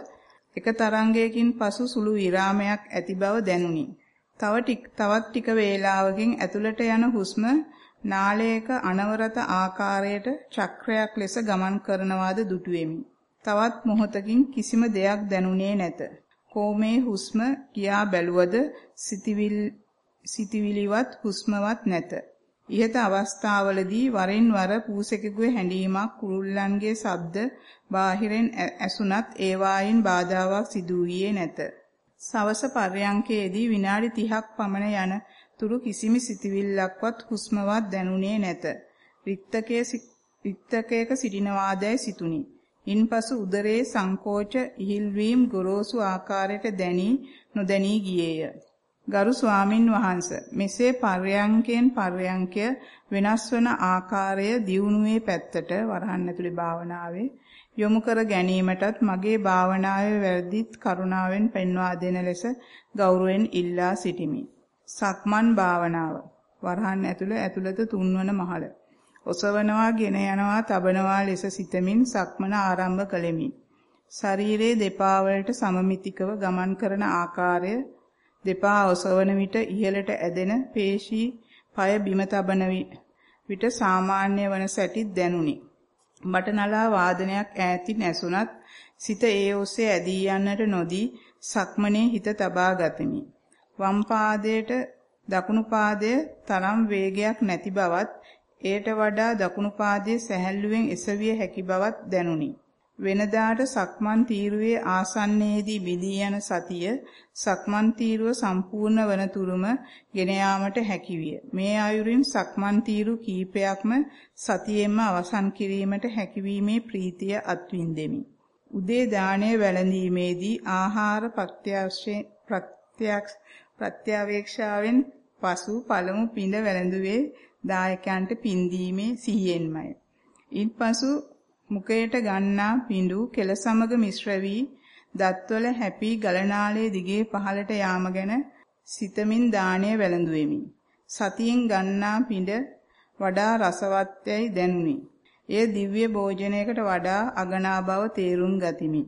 B: එක තරංගයකින් පසු සුළු විරාමයක් ඇති බව දැනුනි. තව තවත් ටික වේලාවකින් ඇතුළට යන හුස්ම නාලයක අනවරත ආකාරයට චක්‍රයක් ලෙස ගමන් කරනවාද දුටුවෙමි. තවත් මොහොතකින් කිසිම දෙයක් දැනුනේ නැත. කොමේ හුස්ම කියා බැලුවද සිතිවිලිවත් හුස්මවත් නැත. ඉහත අවස්ථාවලදී වරින් වර පූසෙකෙකුගේ හැඬීමක් කුරුල්ලන්ගේ ශබ්ද බාහිරෙන් ඇසුණත් ඒවායින් බාධාවක් සිදු වූයේ නැත. සවස පර්යංකයේදී විනාඩි 30ක් පමණ යන තුරු කිසිම සිතිවිල්ලක්වත් හුස්මවත් දැනුනේ නැත. රික්තකයේ රික්තකයක සිටිනවාදැයි සිතුනි. ඉන්පසු උදරයේ සංකෝච ඉහිල්වීම් ගොරෝසු ආකාරයට දැනි නොදැනී ගියේය. ගරු ස්වාමින් වහන්ස මෙසේ පර්යංකයෙන් පර්යංකය වෙනස් වන ආකාරය දියුණුවේ පැත්තට වරහන් ඇතුලේ භාවනාවේ යොමු කර ගැනීමටත් මගේ භාවනාවේ වැරදිත් කරුණාවෙන් පෙන්වා දෙන ලෙස ගෞරවයෙන් ඉල්ලා සිටිමි. සක්මන් භාවනාව වරහන් ඇතුලේ ඇතුළත තුන්වන මහල ඔසවනවා ගෙන යනවා තබනවා ලෙස සිතමින් සක්මන ආරම්භ කළෙමි. ශරීරයේ දෙපා වලට සමමිතිකව ගමන් කරන ආකාරය දෙපා ඔසවන විට ඉහළට ඇදෙන පේශී পায় බිම තබන විට සාමාන්‍ය වන සැටිත් දැනුනි. බටනලා වාදනයක් ඈතින් ඇසුණත් සිත ඒ ඔස්සේ ඇදී යන්නට නොදී සක්මනේ හිත තබා ගතිමි. වම් පාදයට දකුණු පාදය තරම් වේගයක් නැති බවත් එයට වඩා දකුණු පාදයේ සැහැල්ලුවෙන් එසවිය හැකි බවත් දැනුනි. වෙනදාට සක්මන් තීරුවේ ආසන්නයේදී බිදී යන සතිය සක්මන් තීරුව සම්පූර්ණ වන තුරුම ගෙන යාමට හැකිවිය. මේ ආයුරින් සක්මන් තීරු කීපයක්ම සතියෙන්ම අවසන් කිරීමට හැකියීමේ ප්‍රීතිය අත්විඳෙමි. උදේ දාණය වැළඳීමේදී ආහාර ප්‍රත්‍යවේක්ෂාවෙන් පසු පළමු පිඬ වැළඳුවේ දායකයන්ට පින්දීමේ සිහියෙන්මයි. ඉන්පසු මුඛයට ගන්නා පිඬු කෙල සමග මිශ්‍ර වී දත්වල හැපි ගලනාලයේ දිගේ පහළට යාම ගැන සිතමින් දාණය වැළඳුවෙමි. සතියෙන් ගන්නා පිඬ වඩා රසවත්යයි දැනුනි. එය දිව්‍ය භෝජනයකට වඩා අගනා බව තේරුම් ගතිමි.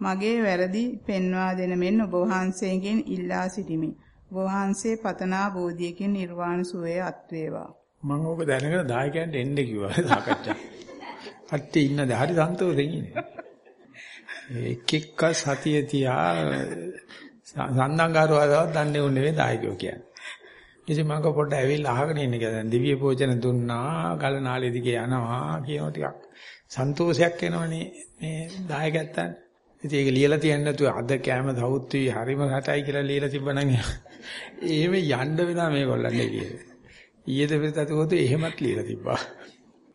B: මගේ වැරදි පෙන්වා දෙන මෙන් ඔබ වහන්සේගෙන් ඉල්ලා සිටිමි. ඔබ වහන්සේ පතනා බෝධියකින් නිර්වාණ සුවය අත්වේවා.
A: මම ඕක දැනගෙන දායකයන්ට එන්න කිව්වා [LAUGHS] සාකච්ඡා. කට්ටිය ඉන්නද හරි සන්තෝෂෙන් ඉන්නේ. එක් එක්ක සතිය තියා සම්දංගාරවදවත් දන්නේ උන්නේ නෙවෙයි දායකයෝ කියන්නේ. ඉතින් මම පොඩ්ඩක් ඇවිල්ලා අහගෙන ඉන්න කියලා දැන් දිව්‍ය භෝජන දුන්නා ගලනාලේ දිගේ යනවා කියනවා ටිකක් සන්තෝෂයක් එනවනේ මේ දායකයන්ට. ඉතින් ඒක ලියලා තියන්නේ නැතුව අද කැම දවුත්වි හරිම රටයි කියලා ලියලා තිබ්බනම් එහෙම යන්න වෙනවා මේගොල්ලන්ගේ කියලා. ඊයේද පෙරේද උත් එහෙමත් ලියලා තිබ්බා.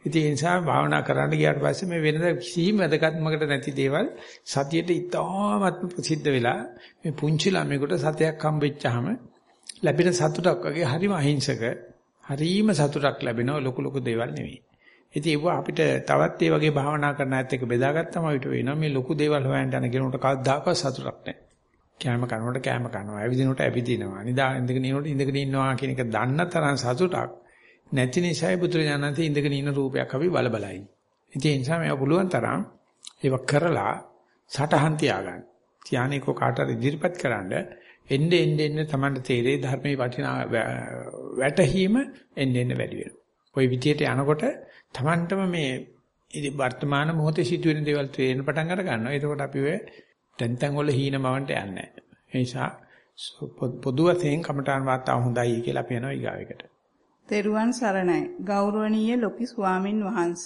A: ඉතින් ඒ නිසා භාවනා කරන්න ගියාට පස්සේ මේ වෙනද කිසිම වැදගත්මකට නැති දේවල් සතියට ඉතාමත්ම ප්‍රසිද්ධ වෙලා මේ පුංචි ළමයෙකුට සතයක් හම්බෙච්චාම ලැබෙන සතුටක් වගේ හරිම අහිංසක හරිම සතුටක් ලැබෙනවා ලොකු ලොකු දේවල් නෙවෙයි. ඉතින් ඒව අපිට තවත් ඒ වගේ භාවනා කරන ඇත්ත එක බෙදාගත්තම අපිට වෙනවා මේ ලොකු දේවල් හොයන්න යන කෙනෙකුට කවදාකවත් සතුටක් නැහැ. කෑම කනකොට කෑම කනවා, ඇවිදිනකොට ඇවිදිනවා, නිදා ඉඳගෙන ඉන්නකොට ඉඳගෙන ඉන්නවා කියන එක දන්න තරම් සතුටක් නැති නිසායි බුදුරජාණන්සේ ඉඳගෙන ඉන්න රූපයක් අපි බල බලයි. ඒ නිසා මේව පුළුවන් තරම් ඒක කරලා සටහන් තියාගන්න. ධානයක කාටට ඉදිරිපත් කරන්න එන්න එන්න එන්න තමයි තේරේ ධර්මයේ වටිනා වැටහීම එන්න එන්න වැඩි වෙනවා. ওই විදියට යනකොට Tamanටම මේ ඉතින් වර්තමාන මොහොතේ සිදුවෙන දේවල් තේරෙන පටන් අර ගන්නවා. එතකොට අපි ඔය තැන් තැන් වල හීනමවන්ට යන්නේ නැහැ. ඒ නිසා පොදු වශයෙන් කමඨාන් වාතාව හොඳයි කියලා අපි යනවා ඊගාවෙකට.
B: තෙරුවන් සරණයි. ගෞරවනීය ලොකි ස්වාමින් වහන්ස.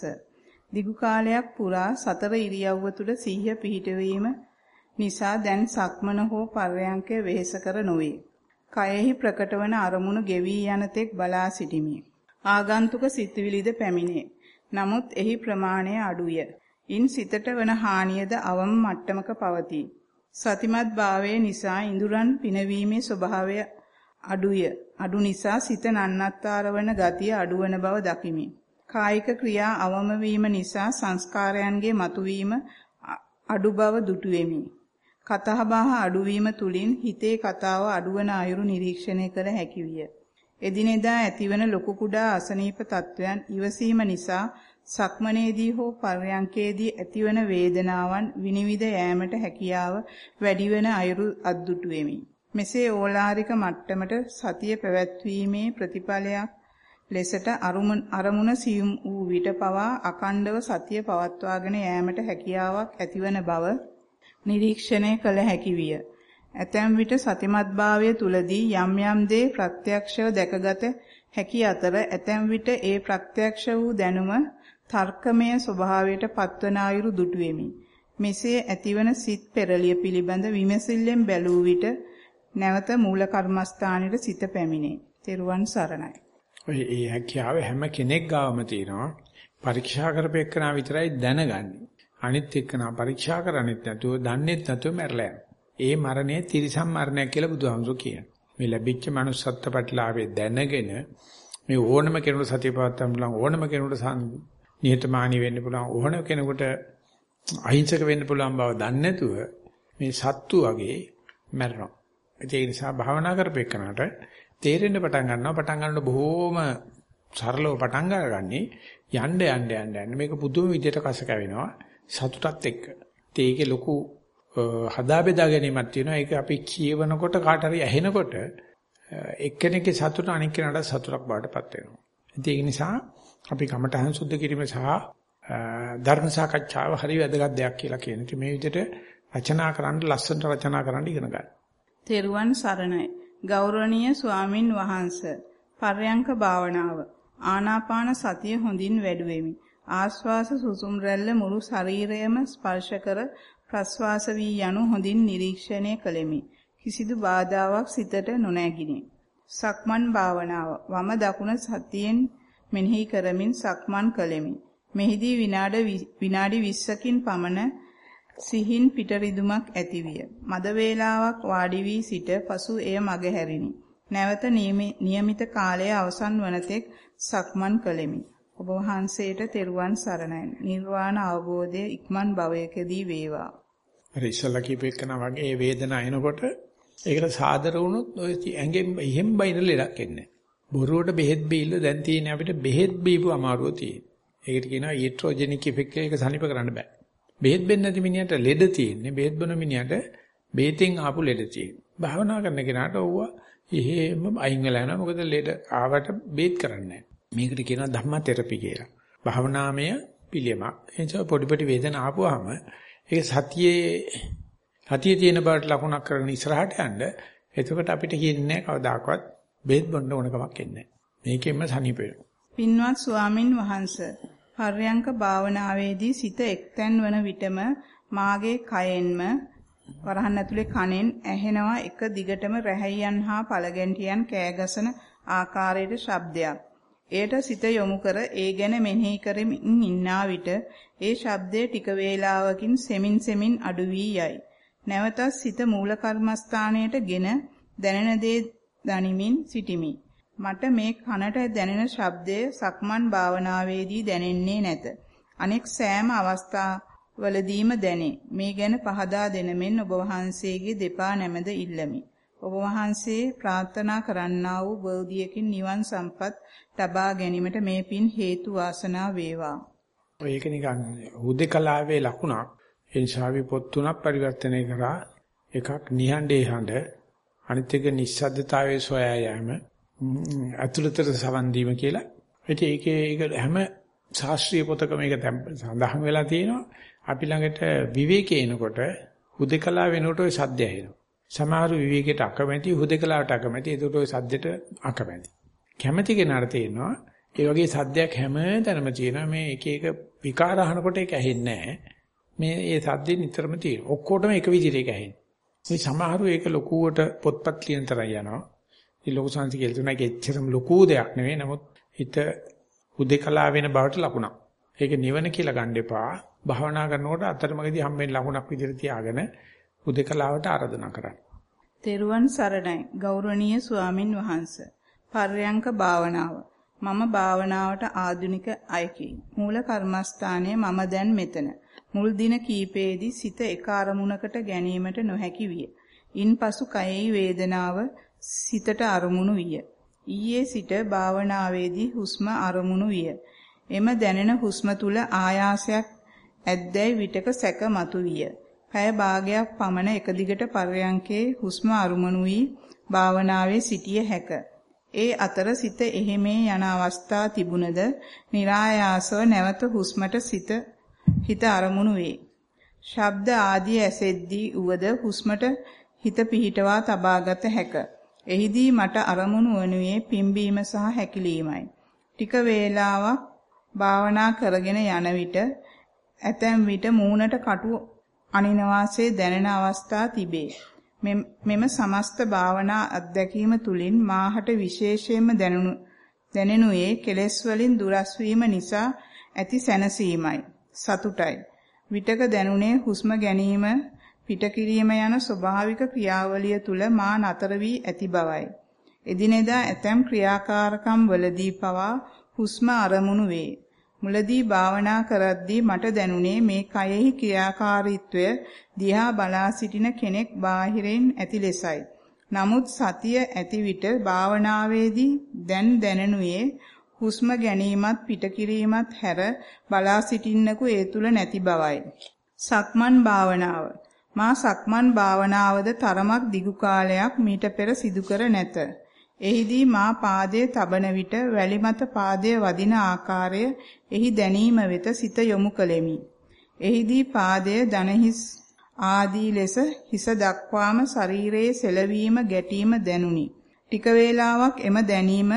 B: දිගු කාලයක් පුරා සතර ඉරියව්ව තුල සිහිය පිහිටවීම නිසා දැන් සක්මන හෝ පර්යංකය වෙහෙස කර නොවේ. කයෙහි ප්‍රකටවන අරමුණු ගෙවි යන තෙක් බලා සිටිමි. ආගන්තුක සිතුවිලිද පැමිණේ. නමුත් එහි ප්‍රමාණය අඩුය. ඉන් සිතට වන හානියද අවම මට්ටමක පවතී. සතිමත් භාවයේ නිසා ඉඳුරන් පිනවීමේ ස්වභාවය අඩුය. අඩු නිසා සිත නන්නත්තර වන ගතිය අඩුවන බව දකිමි. කායික ක්‍රියා අවම වීම නිසා සංස්කාරයන්ගේ මතුවීම අඩු බව දුටු වෙමි. කතා බහ අඩුවීම තුලින් හිතේ කතාව අඩුවන අයුරු නිරීක්ෂණය කළ හැකි විය. එදිනෙදා ඇතිවන ලොකු කුඩා අසනීප තත්වයන් ඉවසීම නිසා සක්මනේදී හෝ පර්යංකේදී ඇතිවන වේදනාවන් විනිවිද යෑමට හැකියාව වැඩි වෙන අයුරු අද්දුටු වෙමි. මෙසේ ඕලාරික මට්ටමට සතිය පැවැත්වීමේ ප්‍රතිඵලයක් ලෙසට අරමුණ සියුම් වූ විට පවා අකණ්ඩව සතිය පවත්වාගෙන යෑමට හැකියාවක් ඇතිවන බව නිරීක්ෂණය කළ හැකි විය. ඇතැම් විට සතිමත්භාවය තුලදී යම් යම් දේ ප්‍රත්‍යක්ෂව දැකගත හැකි අතර ඇතැම් විට ඒ ප්‍රත්‍යක්ෂ වූ දැනුම තර්කමය ස්වභාවයට පත්වන අයුරු දුටු වෙමි. මෙසේ ඇතිවන සිත් පෙරලිය පිළිබඳ විමසිල්ලෙන් බැලූ විට නැවත මූල කර්මස්ථානෙට සිත පැමිණේ. තෙරුවන් සරණයි.
A: ඔය ඒ හැකියාව හැම කෙනෙක් ගාවම තියෙනවා. පරීක්ෂා කරපෙන්නා විතරයි දැනගන්නේ. අනිත් එක්කනා පරීක්ෂා කරන්නේත් නැතුව දන්නේත් නැතුව මැරලා ඒ මරණය තිරිසම් මරණයක් කියලා බුදුහාමුදුරුවෝ කියනවා. මේ ලැබිච්ච manussත්ත්ව ප්‍රතිලාභේ දැනගෙන මේ ඕනම කෙනෙකුට සතිය පවත්වන්න පුළුවන් ඕනම කෙනෙකුට නිහතමානී වෙන්න පුළුවන් ඕනම කෙනෙකුට අහිංසක වෙන්න පුළුවන් බව දන්නේ නැතුව මේ සත්තු වගේ මැරෙනවා. ඒ නිසා භාවනා කරපෙන්නට තේරෙන්න පටන් ගන්නවා පටන් ගන්නකොට බොහෝම සරලව පටන් ගන්නගන්නේ යන්න යන්න යන්න යන්න මේක පුදුම විදියට කස කැවෙනවා සතුටත් එක්ක. ඒකේ ලොකු හදා බෙදා ගැනීමක් තියෙනවා. ඒක අපි කියවනකොට කාට හරි ඇහෙනකොට එක්කෙනෙක්ගේ සතුට අනික් කෙනාට සතුටක් බාටපත් වෙනවා. ඒක නිසා අපි කමඨහං සුද්ධ කිරීම සහ ධර්ම සාකච්ඡාව හරි වැදගත් දෙයක් කියලා කියන ඉතින් මේ විදිහට රචනා කරන්න ලස්සනට රචනා කරන්න ඉගෙන ගන්න.
B: තෙරුවන් සරණයි. ගෞරවනීය ස්වාමින් වහන්සේ පර්යංක භාවනාව ආනාපාන සතිය හොඳින් වැඩුවෙමි. ආශ්වාස සුසුම් රැල්ල මුළු ශරීරයම ස්පර්ශ කර ප්‍රශ්වාස වී යනු හොඳින් නිරීක්ෂණය කළෙමි. කිසිදු බාධාවක් සිතට නොනැගිනි. සක්මන් භාවනාව වම දකුණ සතියෙන් මෙනෙහි කරමින් සක්මන් කළෙමි. මෙහිදී විනාඩි 20කින් පමණ සිහින් පිටරිදුමක් ඇතිවිය. මද වේලාවක් වාඩි වී සිට පසු එය මගහැරිනි. නැවත નિયમિત කාලය අවසන් වන තෙක් සක්මන් කළෙමි. ඔබ වහන්සේට තෙරුවන් සරණයි. නිර්වාණ අවබෝධය ඉක්මන් භවයකදී වේවා.
A: අර ඉස්සලා කියපේකන වගේ ඒ වේදනාව එනකොට ඒකට සාදර වුණොත් ඔය ඇඟෙන් එහෙම් බයින ලෙඩක් එන්නේ. බොරුවට බෙහෙත් බීල්ල දැන් තියෙන අපිට බෙහෙත් බීපු අමාරුව තියෙන. ඒකට කියනවා ඊට්‍රොජෙනික් ඉෆෙක්ට් එක සනීප කරන්න බෑ. බෙහෙත් බෙන්න නැති මිනිහට ලෙඩ තියෙන්නේ. බෙහෙත් බොන මිනිහට බෙහෙතෙන් ආපු ලෙඩ තියෙන්නේ. භාවනා කරන කෙනාට ඕවා එහෙම අයින් වෙලා යනවා. මොකද ලෙඩ ආවට බෙහෙත් කරන්නේ නැහැ. මේකට කියනවා ධම්ම තෙරපි කියලා. භාවනාමය පිළියමක්. එනිසා පොඩි පොඩි වේදනා ආපුවාම ඒක සතියේ සතියේ තියෙන බවට ලකුණක් කරගෙන ඉස්සරහට යන්න. එතකොට අපිට කියන්නේ කවදාකවත් බෙහෙත් බොන්න ඕන කමක් එන්නේ මේකෙන්ම සනීප වෙනවා.
B: පින්වත් ස්වාමින් වහන්සේ පර්යංක භාවනාවේදී සිත එක්තැන් වන විටම මාගේ කයෙන්ම වරහන් ඇතුලේ කනෙන් ඇහෙනවා එක දිගටම රැහැයන් හා පළගැන්ටියන් කෑගසන ආකාරයට ශබ්දයක්. එයට සිත යොමු කර ඒ ගැන මෙනෙහි කරමින් ඉන්නා විට ඒ ශබ්දය ටික වේලාවකින් සෙමින් සෙමින් අඩු වී යයි. නැවතත් සිත මූල කර්මස්ථානයටගෙන දැනෙන දේ දනිමින් සිටිමි. මට මේ කනට දැනෙන ශබ්දය සක්මන් භාවනාවේදී දැනෙන්නේ නැත. අනෙක් සෑම අවස්ථාවලදීම දැනේ. මේ ගැන පහදා දෙනමින් ඔබ වහන්සේගේ දෙපා නැමද ඉල්ලමි. ඔබ වහන්සේ ප්‍රාර්ථනා කරන්නා වූ බෝධියකින් නිවන් සම්පත් ලබා ගැනීමට මේ පින් හේතු වාසනා වේවා.
A: ඒක නිකන් හුදේකලාවේ ලකුණක්. ඒ නිසා අපි පොත් තුනක් පරිවර්තනය කරා. එකක් නිහඬේ හඬ, අනිත් එක නිස්සද්දතාවයේ සොයා යාම, අතුලතර සවන් දීම කියලා. ඒකේ ඒක හැම ශාස්ත්‍රීය පොතකම ඒක සඳහන් වෙලා තියෙනවා. අපි ළඟට විවේකේ එනකොට හුදේකලා වෙනකොට ওই සද්දය එනවා. සමහර විවේකයට අකමැති හුදේකලාවට අකමැති ඒකට ওই සද්දෙට අකමැති. කැමැති කෙනාට තේරෙනවා ඒ වගේ සද්දයක් හැම තැනම තියෙනවා මේ එක එක විකාර අහනකොට ඒක ඇහෙන්නේ නැහැ. මේ ඒ සද්දේ නිතරම තියෙනවා. ඔක්කොටම එක විදිහට ඒක ඇහෙන්නේ. මේ සමහරු ඒක ලොකුවට පොත්පත් ලියන තරම් යනවා. ඒ ලොකු සංසි කියලා තුනක් එච්චරම ලොකු දෙයක් නෙවෙයි. නමුත් හිත හුදේකලා වෙන බවට ලකුණක්. ඒක නිවන කියලා ගන්න එපා. භාවනා කරනකොට අතරමඟදී හම්බෙන ලකුණක් විදිහට තියාගෙන උදේකලාවට ආරාධනා කරන්න.
B: තෙරුවන් සරණයි ගෞරවනීය ස්වාමින් වහන්සේ. පර්යංක භාවනාව. මම භාවනාවට ආධුනික අයකි. මූල කර්මස්ථානයේ මම දැන් මෙතන. මුල් දින කීපයේදී සිත එක අරමුණකට ගැනීමට නොහැකි විය. ඉන්පසු කයෙහි වේදනාව සිතට අරමුණු විය. ඊයේ සිට භාවනාවේදී හුස්ම අරමුණු විය. එම දැනෙන හුස්ම තුල ආයාසයක් ඇද්දැයි විටක සැක මතුවිය. පැය භාගයක් පමණ එක දිගට පර්යංකේ හුස්ම අරුමණු වී භාවනාවේ සිටිය හැක. ඒ අතර සිත එහෙමේ යන අවස්ථා තිබුණද નિરાයාසව නැවත හුස්මට සිත හිත අරමුණු වේ. ශබ්ද ආදී ඇසෙද්දී උවද හුස්මට හිත පිහිටවා තබාගත හැක. එහිදී මට අරමුණු වනුයේ පිම්බීම සහ හැකිලීමයි. ටික වේලාවක් භාවනා කරගෙන යන විට ඇතැම් විට මූණට කටු අනිනවාසේ දැනෙන අවස්ථා තිබේ. මෙම සමස්ත භාවනා අත්දැකීම තුලින් මාහට විශේෂයෙන්ම දැනුණු දැනෙනුයේ කෙලෙස් වලින් දුරස් නිසා ඇති සැනසීමයි සතුටයි විතක දැනුනේ හුස්ම ගැනීම පිටකිරීම යන ස්වභාවික ක්‍රියාවලිය තුල මා නතර වී ඇති බවයි එදිනෙදා ඇතැම් ක්‍රියාකාරකම් වලදී පවා හුස්ම අරමුණු වේ මුලදී භාවනා කරද්දී මට දැනුනේ මේ කයෙහි ක්‍රියාකාරීත්වය දිහා බලා සිටින කෙනෙක් බාහිරින් ඇති ලෙසයි. නමුත් සතිය ඇති විට භාවනාවේදී දැන් දැනනුයේ හුස්ම ගැනීමත් පිටකිරීමත් හැර බලා සිටින්නකු ඒ තුල නැති බවයි. සක්මන් භාවනාව මා සක්මන් භාවනාවද තරමක් දිගු කාලයක් මීට පෙර සිදු කර නැත. එහිදී මා පාදයේ තබන විට වැලි මත පාදයේ වදින ආකාරය එහි දැනීම වෙත සිත යොමු කළෙමි. එහිදී පාදයේ දනහිස් ආදී ලෙස හිස දක්වාම ශරීරයේ සෙලවීම ගැටීම දැනුනි. ටික වේලාවක් එම දැනීම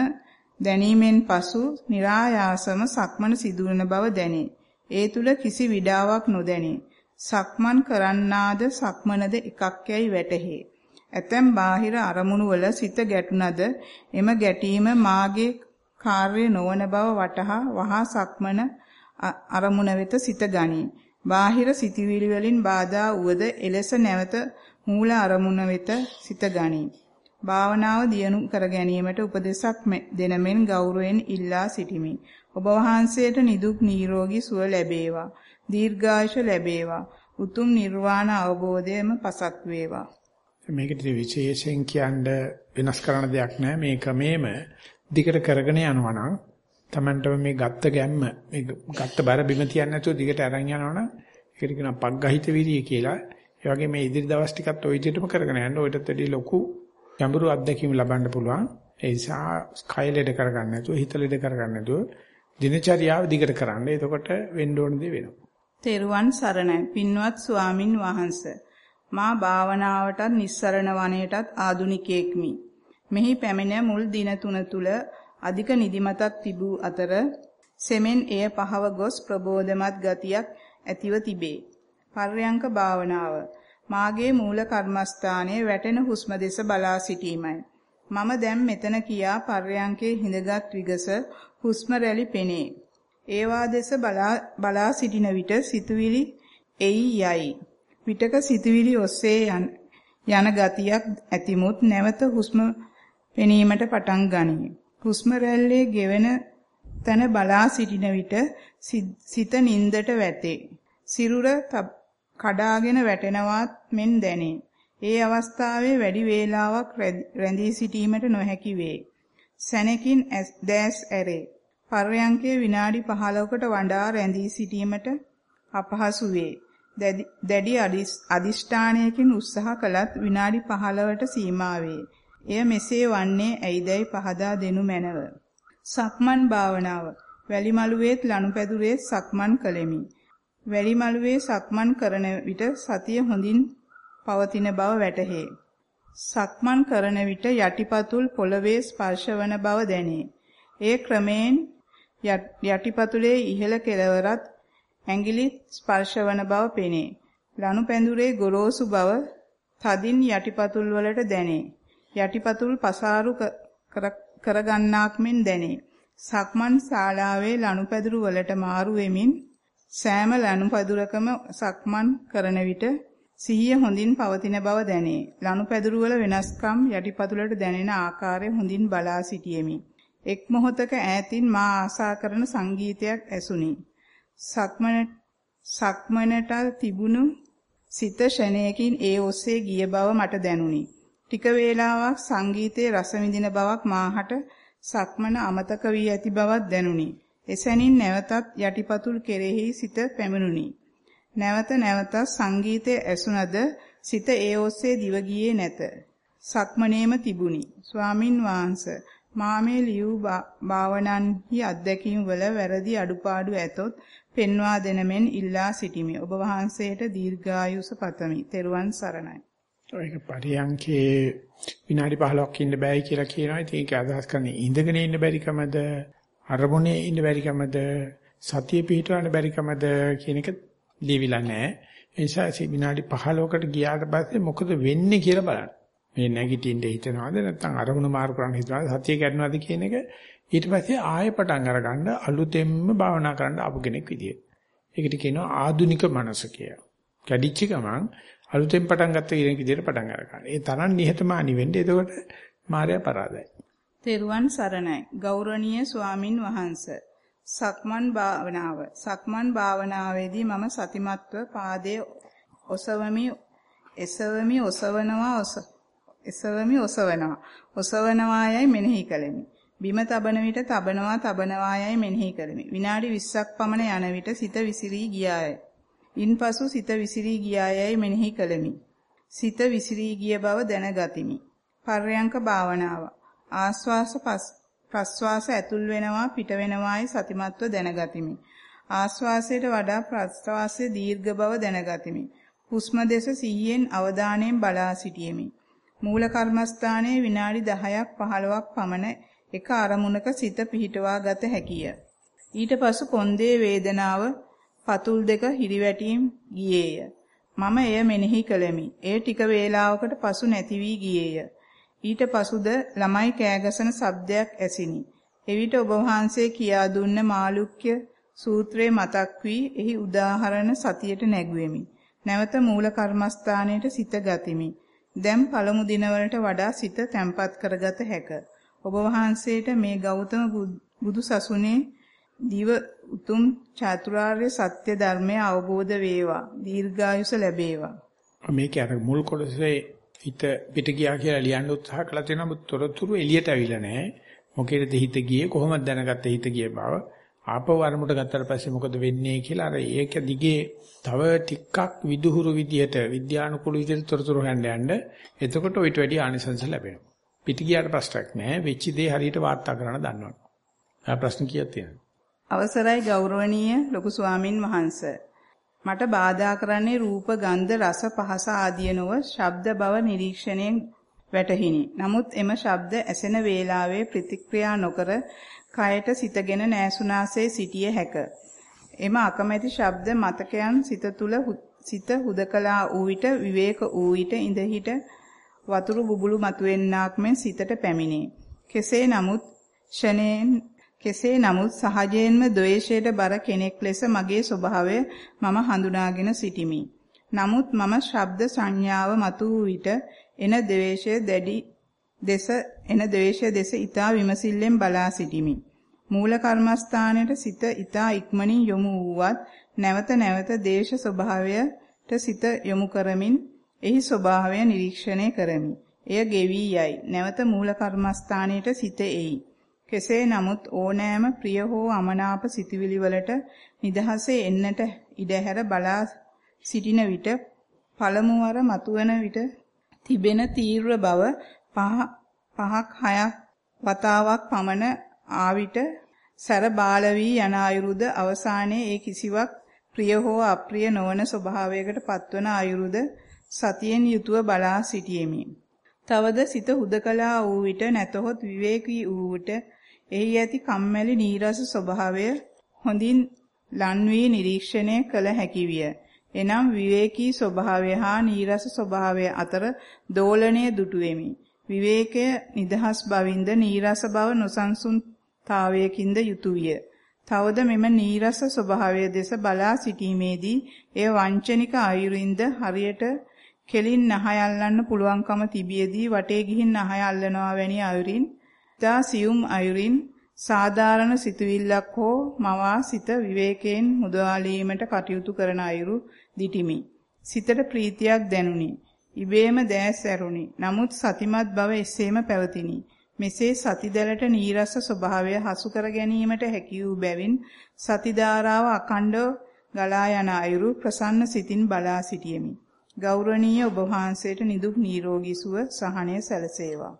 B: දැනීමෙන් පසු નિરાයාසම සක්මන සිදුවන බව දැනේ. ඒ තුල කිසි විඩාවක් නොදැනේ. සක්මන් කරන්නාද සක්මනද එකක් යයි වැටහේ. ඇතැම් බාහිර අරමුණු වල සිත ගැටුණද එම ගැටීම මාගේ කාර්ය නොවන බව වටහා වහා සක්මන අරමුණ වෙත සිත ගනී. බාහිර සිටිවිලි වලින් බාධා උවද එලෙස නැවත මූල අරමුණ වෙත සිත ගනී. භාවනාව දියුණු කර ගැනීමට උපදෙසක් දෙන මෙන් ගෞරවයෙන් ඉල්ලා සිටිමි. ඔබ වහන්සේට නිදුක් නිරෝගී සුව ලැබේවා. දීර්ඝායුෂ ලැබේවා. උතුම් නිර්වාණ අවබෝධයම පසක් වේවා.
A: මේකට විශේෂයෙන් කියන්න වෙනස් කරන දෙයක් නැහැ. මේ ක්‍රමේම දිගට කරගෙන යනවා නම් Tamanටම මේ ගත්ත ගැම්ම මේ ගත්ත බර බිම තියන්නේ නැතුව දිගට අරන් යනවා නම් ඒකට කියනවා පග්ගහිත විරිය කියලා. ඒ වගේ මේ ඉදිරි දවස් ටිකත් ওই විදිහටම කරගෙන යන්න ඔයිටත් වැඩි ලොකු ගැඹුරු අත්දැකීම් ලබන්න පුළුවන්. ඒ නිසා කය ලෙඩ කරගන්න නැතුව හිත ලෙඩ කරගන්න නැතුව දිනචරියාව දිගට කරන්න. එතකොට වෙන්න ඕන දේ වෙනවා.
B: තෙරුවන් සරණයි. පින්වත් ස්වාමින් වහන්සේ මා භාවනාවටත් නිස්සරණ වනයටත් ආදුනිකයෙක්මි. මෙහි පැමිණ මුල් දින තුන තුල අධික නිදිමතක් තිබූ අතර සෙමෙන් එය පහව ගොස් ප්‍රබෝධමත් ගතියක් ඇතිව තිබේ. පර්යංක භාවනාව මාගේ මූල කර්මස්ථානයේ වැටෙන හුස්ම දෙස බලා සිටීමයි. මම දැන් මෙතන කියා පර්යංකේ හිඳගත් විගස හුස්ම රැලි පෙනේ. ඒවා දෙස බලා බලා සිටින විට සිතුවිලි එයි යයි. විටක සිතුවිලි ඔස්සේ යන යන ගතියක් ඇතිමුත් නැවත හුස්ම පෙනීමට පටන් ගනී. හුස්ම රැල්ලේ ගෙවෙන තන බලා සිටින විට සිත නින්දට වැටේ. සිරුර කඩාගෙන වැටෙනවත් මෙන් දැනේ. ඒ අවස්ථාවේ වැඩි වේලාවක් රැඳී සිටීමට නොහැකි වේ. සැනකින් දැස් ඇරේ. පර්යංකයේ විනාඩි 15කට වඩා රැඳී සිටීමට අපහසු වේ. දැඩි අදිෂ්ඨානයකින් උත්සාහ කළත් විනාඩි 15ට සීමා වේ. එය මෙසේ වන්නේ ඇයිදයි පහදා දෙනු මැනව. සක්මන් භාවනාව. වැලිමලුවේත් ලනුපැදුරේ සක්මන් කළෙමි. වැලිමලුවේ සක්මන් කරන විට සතිය හොඳින් පවතින බව වැටහේ. සක්මන් කරන විට යටිපතුල් පොළවේ ස්පර්ශවන බව දැනේ. ඒ ක්‍රමයෙන් යටිපතුලේ ඉහළ කෙළවරත් ඇඟිලි ස්පර්ශවන බව පෙනේ. ලනු පැඳුරේ ගොරෝසු බව තදින් යටිපතුල් වලට දැනේ. යටිපතුල් පසාරු කරගන්නාක් මෙන් දැනේ. සක්මන් ශාලාවේ ලනුපැදුරු වලට මාරු වෙමින් සෑම ලනුපැදුරකම සක්මන් කරන විට සිහිය හොඳින් පවතින බව දැනේ. ලනුපැදුරු වල වෙනස්කම් යටිපතුලට දැනෙන ආකාරය හොඳින් බලා සිටියෙමි. එක් මොහොතක ඈතින් මා ආසා කරන සංගීතයක් ඇසුනි. සක්මන සක්මනට තිබුණු සිත ෂණයකින් ඒ ඔස්සේ ගිය බව මට දැනුනි. ටික වේලාවක් සංගීතයේ රස විඳින බවක් මාහට සක්මන අමතක වී ඇති බවක් දැනුනි. එසැනින් නැවතත් යටිපතුල් කෙරෙහි සිත පැමිණුනි. නැවත නැවතත් සංගීතය ඇසුනද සිත ඒ ඔස්සේ දිව ගියේ නැත. සක්මනේම තිබුණි. ස්වාමින් වහන්සේ මා මේ ලියූ භාවනන්හි අත්දැකීම් වල වැරදි අඩුපාඩු ඇතොත් පෙන්වා දෙන මෙන් ඉල්ලා සිටිමි. ඔබ වහන්සේට දීර්ඝායුෂ පතමි. තෙරුවන් සරණයි.
A: ඒක පරියන්කේ විනාඩි 15ක් ඉන්න බෑයි කියලා කියනවා. ඉතින් ඒක අදහස් කරන්නේ ඉඳගෙන ඉන්න බැරිකමද අරමුණේ ඉන්න බැරිකමද සතිය පිහිටවන්න බැරිකමද කියන එක ලියවිලා නැහැ. ඒ නිසා විනාඩි 15කට ගියාට පස්සේ මොකද වෙන්නේ කියලා බලන්න. මේ නැගිටින්න හිතනවාද නැත්නම් අරමුණ මාරු කරන්න හිතනවාද සතිය ගන්නවද කියන එක ඊට පස්සේ ආයෙ පටන් අරගන්න අලුතෙන්ම භාවනා කරන්න ආපු කෙනෙක් විදියට. ඒකට කියනවා ආදුනික මනස කියලා. කැඩිච්ච ගමන් අලුතෙන් පටන් ගත්ත කෙනෙක් විදියට පටන් අරගන්න. ඒ තරම් නිහතමානී වෙන්න. එතකොට මායя පරාදයි.
B: තෙරුවන් සරණයි. ගෞරවනීය ස්වාමින් වහන්සේ. සක්මන් භාවනාව. සක්මන් භාවනාවේදී මම සතිමත්ව පාදයේ ඔසවමි එසවමි ඔසවනවා ඔස එසවමි ඔසවනවා. ඔසවනවා යයි මෙනෙහි කළෙමි. බිම තබන විට තබනවා තබනවා යයි මෙනෙහි කළෙමි. විනාඩි 20ක් පමණ යන විට සිත විසිරී ගියාය. ඉන්පසු සිත විසිරී ගියායයි මෙනෙහි කළෙමි. සිත විසිරී ගිය බව දැනගතිමි. පර්යංක භාවනාව. ආස්වාස ප්‍රස්වාස ඇතුල් වෙනවා පිට වෙනවායි සතිමත්ව දැනගතිමි. ආස්වාසයට වඩා ප්‍රස්වාසයේ දීර්ඝ බව දැනගතිමි. හුස්ම දෙස සිහියෙන් අවධානයෙන් බලා සිටියෙමි. මූල කර්මස්ථානයේ විනාඩි 10ක් 15ක් පමණ එක අරමුණක සිත පිහිටවා ගත හැකිය. ඊට පසු කොන්දේ වේදනාව පතුල් දෙක හිරිවැටීම් ගියේය. මම එය මෙනෙහි කළෙමි. එය ටික වේලාවකට පසු නැති වී ගියේය. ඊට පසුද ළමයි කෑගසන ශබ්දයක් ඇසිනි. එවිට ඔබ වහන්සේ කියා දුන්න මාළුක්‍ය සූත්‍රයේ මතක් වී එහි උදාහරණ සතියට නැගුවෙමි. නැවත මූල කර්මස්ථානයට සිත ගතිමි. දැන් පළමු දිනවලට වඩා සිත තැම්පත් කරගත හැක. ඔබ වහන්සේට මේ ගෞතම බුදු සසුනේ දිව උතුම් චාතුරාර්ය සත්‍ය ධර්මය අවබෝධ වේවා. දීර්ඝායුෂ ලැබේවා.
A: මේක අර මුල් කොටසේ හිත පිට ගියා කියලා ලියන්න උත්සාහ කළා තියෙනවා තොරතුරු එළියට අවිලා නැහැ. මොකේද හිත ගියේ කොහොමද දැනගත්තේ හිත ගිය බව? ආපහු අරමුණට ගත්තට පස්සේ මොකද වෙන්නේ කියලා අර ඒක දිගේ තව ටිකක් විදුහුරු විදියට විද්‍යානුකූල විදියට තොරතුරු හොයන්න යන්න එතකොට ඊට වැඩි ආනිසංස ලැබෙනවා. පිට ගියාට ප්‍රශ්නයක් නැහැ. වෙච්ච දේ හරියට වාර්තා කරන්න දන්නවනේ. ආ ප්‍රශ්න කීයක් තියෙනවද?
B: අවසරයි ගෞරවනීය ලොකු ස්වාමින් වහන්සේ. මට බාධා කරන්නේ රූප, ගන්ධ, රස, පහස ආදිය නොව ශබ්ද බව නිරීක්ෂණයෙන් වැටහිනි. නමුත් එම ශබ්ද ඇසෙන වේලාවේ ප්‍රතික්‍රියා නොකර කයට සිතගෙන නෑසුනාසේ සිටිය හැක. එම අකමැති ශබ්ද මතකයන් සිත තුල සිත හුදකලා වූ විට විවේක වූ විට ඉඳ හිට වතුරු බුබුලු මතුවෙන්නාක් මෙන් සිතට පැමිණේ. කෙසේ නමුත් ෂණයෙන් කෙසේ නමුත් සහජයෙන්ම ද්වේෂයට බර කෙනෙක් ලෙස මගේ ස්වභාවය මම හඳුනාගෙන සිටිමි. නමුත් මම ශබ්ද සංඥාව මතු වූ විට එන ද්වේෂය දැඩි දෙස එන ද්වේෂය දෙස ඊතා විමසිල්ලෙන් බලා සිටිමි. මූල කර්මස්ථානයේ සිත ඊතා ඉක්මනින් යොමු වූවත් නැවත නැවත දේශ ස්වභාවයට සිත යොමු කරමින් එහි ස්වභාවය නිරීක්ෂණය කරමි. එය ගෙවි යයි. නැවත මූල කර්මස්ථානයේ සිත එයි. කෙසේ නමුත් ඕනෑම ප්‍රිය හෝ අමනාප සිතුවිලි වලට නිදහසේ එන්නට ඉඩහැර බලා සිටින විට පළමු වර මතුවන විට තිබෙන තීව්‍ර බව පහක් හයක් වතාවක් පමණ ආවිට සැර බාල වී යන ආයුරුද අවසානයේ ඒ කිසිවක් ප්‍රිය හෝ අප්‍රිය නොවන ස්වභාවයකට පත්වන ආයුරුද සතියෙන් යුතුව බලා සිටියෙමි. තවද සිත හුදකලා වූ විට නැතහොත් විවේකී වූ විට එහි ඇති කම්මැලි නීරස ස්වභාවය හොඳින් ලන් වී නිරීක්ෂණය කළ හැකි විය. එනම් විවේකී ස්වභාවය හා නීරස ස්වභාවය අතර දෝලණය දුටුවෙමි. විවේකය නිදහස් බවින්ද නීරස බව නොසන්සුන් තාවයකින්ද යුතු විය. තවද මෙම නීරස ස්වභාවය දෙස බලා සිටීමේදී එය වංචනික අයුරින්ද හරියට කෙලින් නහය අල්ලන්න පුළුවන්කම තිබියදී වටේ ගිහින් නහය අල්ලනවා වැනි අයුරින් දා සියුම් අයුරින් සාධාරණ සිතුවිල්ලක් හෝ මවා සිත විවේකයෙන් මුදවාලීමට කටයුතු කරන අයුරු දිටිමි. සිතට ප්‍රීතියක් දැනුනි. ඉබේම දැස් ඇරුණි. නමුත් සතිමත් බව එසේම පැවතිනි. මෙසේ සති දැලට නීරස ස්වභාවය හසු කර ගැනීමට හැකි වූ බැවින් සති ධාරාව අකණ්ඩව ගලා යන අයුරු ප්‍රසන්න සිතින් බලා සිටියෙමි. ගෞරවනීය ඔබ වහන්සේට නිදුක් නිරෝගී සුව සහනය සැලසේවා.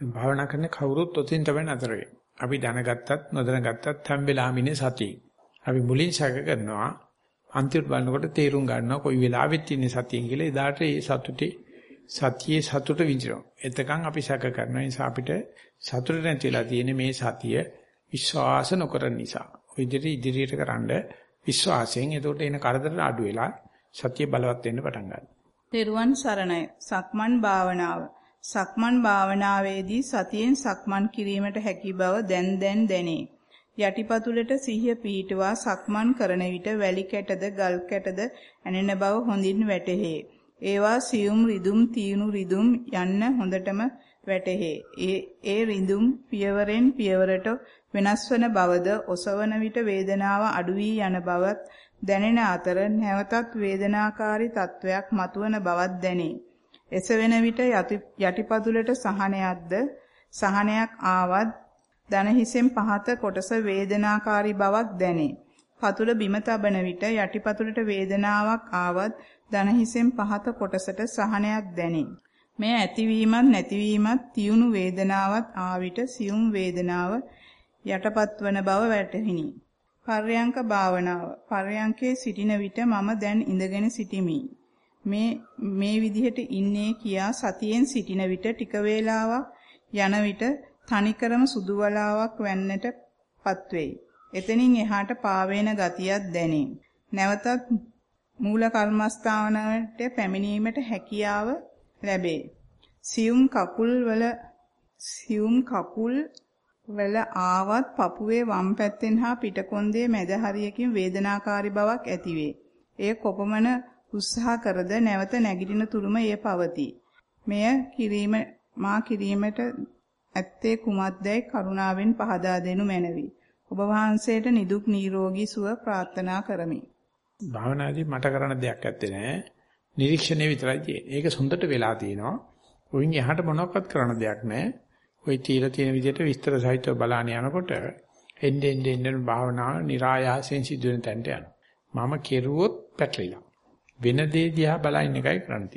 A: භාවනා කරන කවුරුත් ඔතින් තමයි නතර අපි දැනගත්තත් නොදැනගත්තත් හැම වෙලාවෙම ඉන්නේ සතියේ. අපි මුලින් සැක කරනවා අන්තිමට බලනකොට තේරුම් ගන්නවා කොයි වෙලාවෙත් ඉන්නේ සතියෙන් කියලා. එදාට ඒ සතුටේ සතියේ සතුට විඳිනවා. එතකන් අපි සැක කරන නිසා අපිට සතුට නැතිලා තියෙන්නේ මේ සතිය විශ්වාස නොකරන නිසා. ඔය විදිහට ඉදිරියට කරන්න විශ්වාසයෙන් එතකොට එන කරදර අඩු වෙලා සතිය බලවත් වෙන්න පටන් ගන්නවා.
B: තෙරුවන් සරණයි. සක්මන් භාවනාව. සක්මන් භාවනාවේදී සතියෙන් සක්මන් කිරීමට හැකි බව දැන් දැන් දැනේ. යටිපතුලට සිහිය පීඨවා සක්මන් කරන විට වැලි කැටද ගල් කැටද ඇනෙන බව හොඳින් වැටහේ. ඒවා සියුම් රිදුම් තීනු රිදුම් යන්න හොඳටම වැටහේ. ඒ ඒ රිදුම් පියවරෙන් පියවරට වෙනස් වන බවද ඔසවන විට වේදනාව අඩු වී යන බවත් දැනෙන අතර නැවතත් වේදනාකාරී තත්වයක් මතුවන බවත් දැනේ. එසවෙන විට යටිපතුලට සහනයක්ද සහනයක් ආවත් දන හිසෙන් පහත කොටස වේදනාකාරී බවක් දැනේ. පතුල බිම තබන විට යටිපතුලට වේදනාවක් ආවත් දන හිසෙන් පහත කොටසට සහනයක් දැනේ. මේ ඇතිවීමත් නැතිවීමත් තියුණු වේදනාවක් ආවිට සියුම් වේදනාව යටපත් වන බව වැටහිනි. පර්යංක භාවනාව. පර්යංකේ සිටින විට මම දැන් ඉඳගෙන සිටිමි. මේ මේ විදිහට ඉන්නේ කියා සතියෙන් සිටින විට ටික වේලාවක් යන විට තනිකරම සුදු වලාවක් වෙන්නටපත් වෙයි. එතනින් එහාට පාවෙන ගතියක් දැනේ. නැවතත් මූල කර්මස්ථානයට පැමිණීමට හැකියාව ලැබේ. සියුම් කකුල් වල සියුම් කකුල් වල ආවත් පපුවේ වම් පැත්තෙන් හා පිටකොන්දේ මැද හරියකින් වේදනාකාරී බවක් ඇතිවේ. එය කොපමණ උත්සාහ කරද නැවත නැගිටින තුරුම එය පවතී. මෙය කිරීම මා කිරීමට ඇත්තේ කුමක්දයි කරුණාවෙන් පහදා දෙනු මැනවි. ඔබ වහන්සේට නිදුක් නිරෝගී සුව ප්‍රාර්ථනා කරමි.
A: භාවනාදී මට කරන්න දෙයක් ඇත්තේ නැහැ. නිරීක්ෂණය විතරයි තියෙන්නේ. ඒක හොඳට වෙලා තියෙනවා. ඔයින් එහාට මොනවක්වත් කරන්න දෙයක් නැහැ. ওই තීර තියෙන විදිහට විස්තර සහිතව බලාන යනකොට එන්නේ එන්නේ භාවනාව નિરાයාසයෙන් සිදු වෙන තැනට යනවා. මම කෙරුවොත් පැටලිලා. වෙන දේ දිහා බලන එකයි කරන්න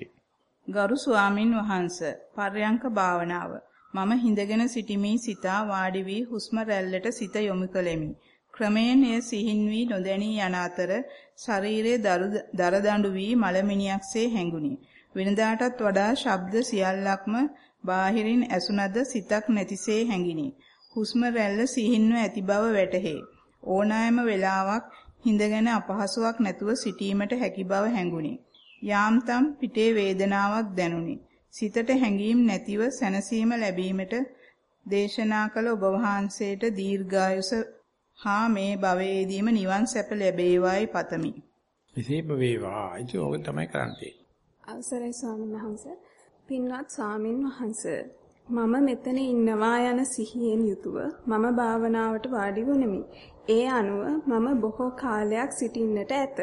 B: ගරු ස්වාමින් වහන්සේ පර්යංක භාවනාව මම හිඳගෙන සිටීමේ සිතා වාඩි වී හුස්ම රැල්ලට සිත යොමු කළෙමි. ක්‍රමයෙන් එය සිහින් වී නොදැනී යන අතර ශරීරයේ දරදඬු වී මලමිනියක්සේ හැඟුණි. වෙනදාටත් වඩා ශබ්ද සියල්ලක්ම බාහිරින් ඇසුනද සිතක් නැතිසේ හැඟිනි. හුස්ම රැල්ල සිහින්ව ඇති බව වැටහේ. ඕනෑම වෙලාවක් හිඳගෙන අපහසුාවක් නැතුව සිටීමට හැකි බව හැඟුණි. යාම්තම් පිටේ වේදනාවක් දැනුනි. සිතට හැඟීම් නැතිව සැනසීම ලැබීමට දේශනා කළ ඔබ වහන්සේට දීර්ඝායුෂ හා මේ භවයේදීම නිවන් සැප ලැබේවායි පතමි.
A: විශේෂ වේවා. ඒක ඕක තමයි කරන්නේ.
D: අවසරයි ස්වාමීන් වහන්සේ. පින්වත් ස්වාමින් වහන්සේ මම මෙතන ඉන්නවා යන සිහියෙන් යුතුව මම භාවනාවට වාඩි වුනිමි. ඒ අනුව මම බොහෝ කාලයක් සිටින්නට ඇත.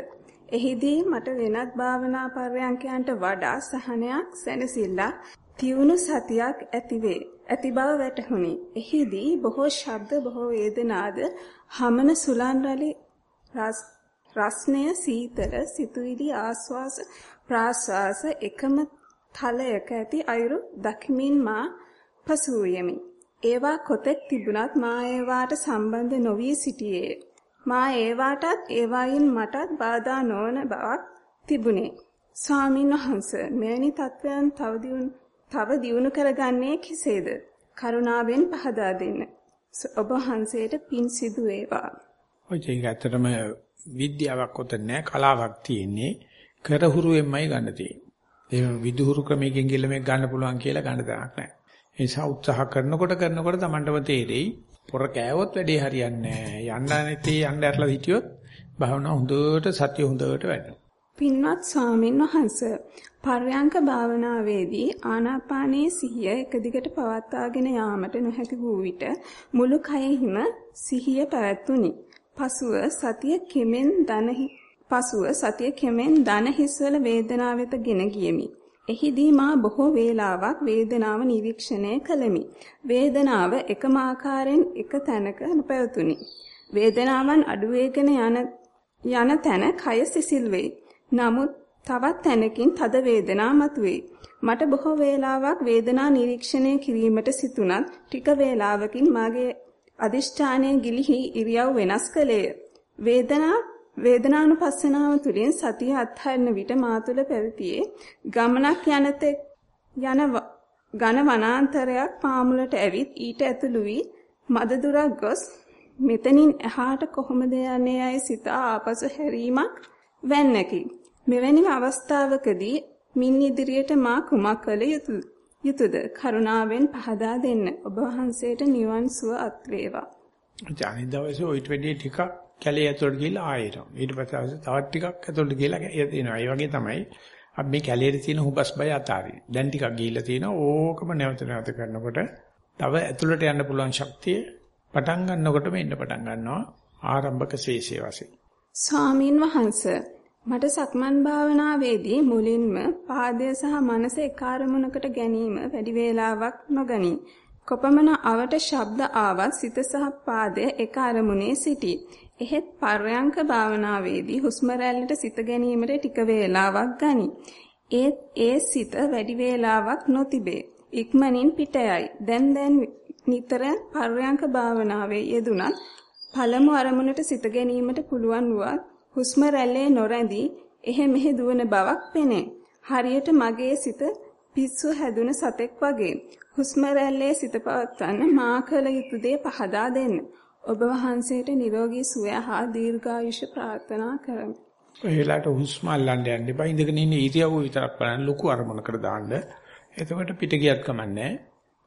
D: එහිදී මට වෙනත් භාවනා පර්යන්කයන්ට වඩා සහනයක් සැනසෙල්ලක් තියුණු සතියක් ඇතිවේ. ඇති බව වැටහුණි. එහිදී බොහෝ ශබ්ද බොහෝ වේදනාද හමන සුලන් රළි රස්නය සීතල සිතුවිලි ආස්වාස ප්‍රාස්වාස එකම තලයක ඇති අයුරු දකිමින් මා පසු යමි. ඒවා කොතෙක් තිබුණත් මා ඒවාට සම්බන්ධ නොවී සිටියේ. මා ඒවාටත් ඒවායින් මටත් බාධා නොවන බවක් තිබුණේ. ස්වාමීන් වහන්සේ මෙවැනි තත්වයන් තවදියුන් තව දියුණු කරගන්නේ කෙසේද? කරුණාවෙන් පහදා දෙන්න. ඔබ වහන්සේට පින් සිදු වේවා.
A: ඔය ඒක ඇත්තටම විද්‍යාවක් උතන නෑ කලාවක් තියෙන්නේ. කරහුරුවෙන්මයි ගන්න තියෙන්නේ. ඒ විදුහුරු ක්‍රමයකින් ගිල්ල මේක ගන්න පුළුවන් කියලා ගන්න තරක් නෑ. ඒ නිසා උත්සාහ කරනකොට කරනකොට Tamanටම තේරෙයි පොර කෑවොත් වැඩේ හරියන්නේ නැහැ. යන්න නැති යන්න ඇරලා හිටියොත් භාවනාව හොඳට සතිය හොඳට වැඩෙනවා.
D: පින්වත් ස්වාමින් වහන්සේ පර්යංක භාවනාවේදී ආනාපානයේ සිහිය එක දිගට පවත්වාගෙන යාමට නොහැකි වූ විට මුළු කයෙහිම සිහිය පැවැත්ුණි. පසුව සතිය කෙමෙන් දන පසුව සතිය කෙමෙන් දන හිස්වල වේදනාව වෙතගෙන ගියමි. එහිදී මා බොහෝ වේලාවක් වේදනාව නිරීක්ෂණය කළෙමි. වේදනාව එකම ආකාරයෙන් එක තැනක නොපැවතුණි. වේදනාවන් අඩු වේගන යන යන තැන කය සිසිල් වේ. නමුත් තවත් තැනකින් තද වේදනා මතුවේ. මට බොහෝ වේලාවක් වේදනා නිරීක්ෂණය කිරීමට සිතුණත් ටික වේලාවකින් මාගේ අදිෂ්ඨානයේ ගිලිහි ඉරියව් වෙනස් කළේය. වේදනා වේදනානුපස්සනාව තුළින් සතිය අත්හරින විට මා තුළ පැවතියේ ගමනක් යනතෙක් යන ඝන වනාන්තරයක් පාමුලට ඇවිත් ඊට ඇතුළු වී මද දුරක් ගොස් මෙතනින් එහාට කොහොමද යන්නේ යයි සිතා ආපසු හැරීමක් වැන්නකි. මෙවැනි අවස්ථාවකදී මින් ඉදිරියට මා කුමක් කළ යුතුද? කරුණාවෙන් පහදා දෙන්න. ඔබ වහන්සේට නිවන් සුව අත් වේවා.
A: අනිත් දවසේ ඔයිට වැඩි ටිකක් කැලේ ඇතුළට ගිහලා ආයෙනවා. ඊට පස්සේ තවත් ටිකක් ඇතුළට ගිහලා එනවා. ඒ වගේ තමයි අපි මේ කැලේට තියෙන හුබස් බය අතාරින්. දැන් ටිකක් ගිහිල්ලා තියෙනවා. ඕකම නැවත නැවත කරනකොට තව ඇතුළට යන්න පුළුවන් ශක්තිය පටන් ගන්නකොටම එන්න පටන් ගන්නවා. ආරම්භක ශේෂයේ වශයෙන්.
D: ස්වාමින් වහන්සේ මට සක්මන් භාවනාවේදී මුලින්ම පාදය සහ මනස එක අරමුණකට ගැනීම වැඩි වේලාවක් නොගනී. කොපමණ අවට ශබ්ද ආවත් සිත සහ පාදය එක අරමුණේ සිටී. එහෙත් පර්යංක භාවනාවේදී හුස්ම රැල්ලට සිත ගැනීමට ටික වේලාවක් ගනී. ඒත් ඒ සිත වැඩි වේලාවක් නොතිබේ. ඉක්මනින් පිටයයි. දැන් දැන් නිතර පර්යංක භාවනාවේ යෙදුනත් පළමු අරමුණට සිත ගැනීමට පුළුවන් වුවත් හුස්ම රැල්ලේ නොරැඳී එහෙ මෙහෙ දුවන බවක් පෙනේ. හරියට මගේ සිත පිස්සු හැදුන සතෙක් වගේ. හුස්ම රැල්ලේ සිත පවත්වන්න මා කළ යුතු දේ පහදා දෙන්න. ඔබ වහන්සේට නිරෝගී සුවය හා දීර්ඝායුෂ ප්‍රාර්ථනා කරමි.
A: එහෙලාට හුස්ම අල්ලන්න යන්න එපා. ඉඳගෙන ඉන්න ඉරියව්ව විතරක් බලන්න ලොකු අරමුණකට දාන්න. එතකොට පිට ගියත් කමන්නේ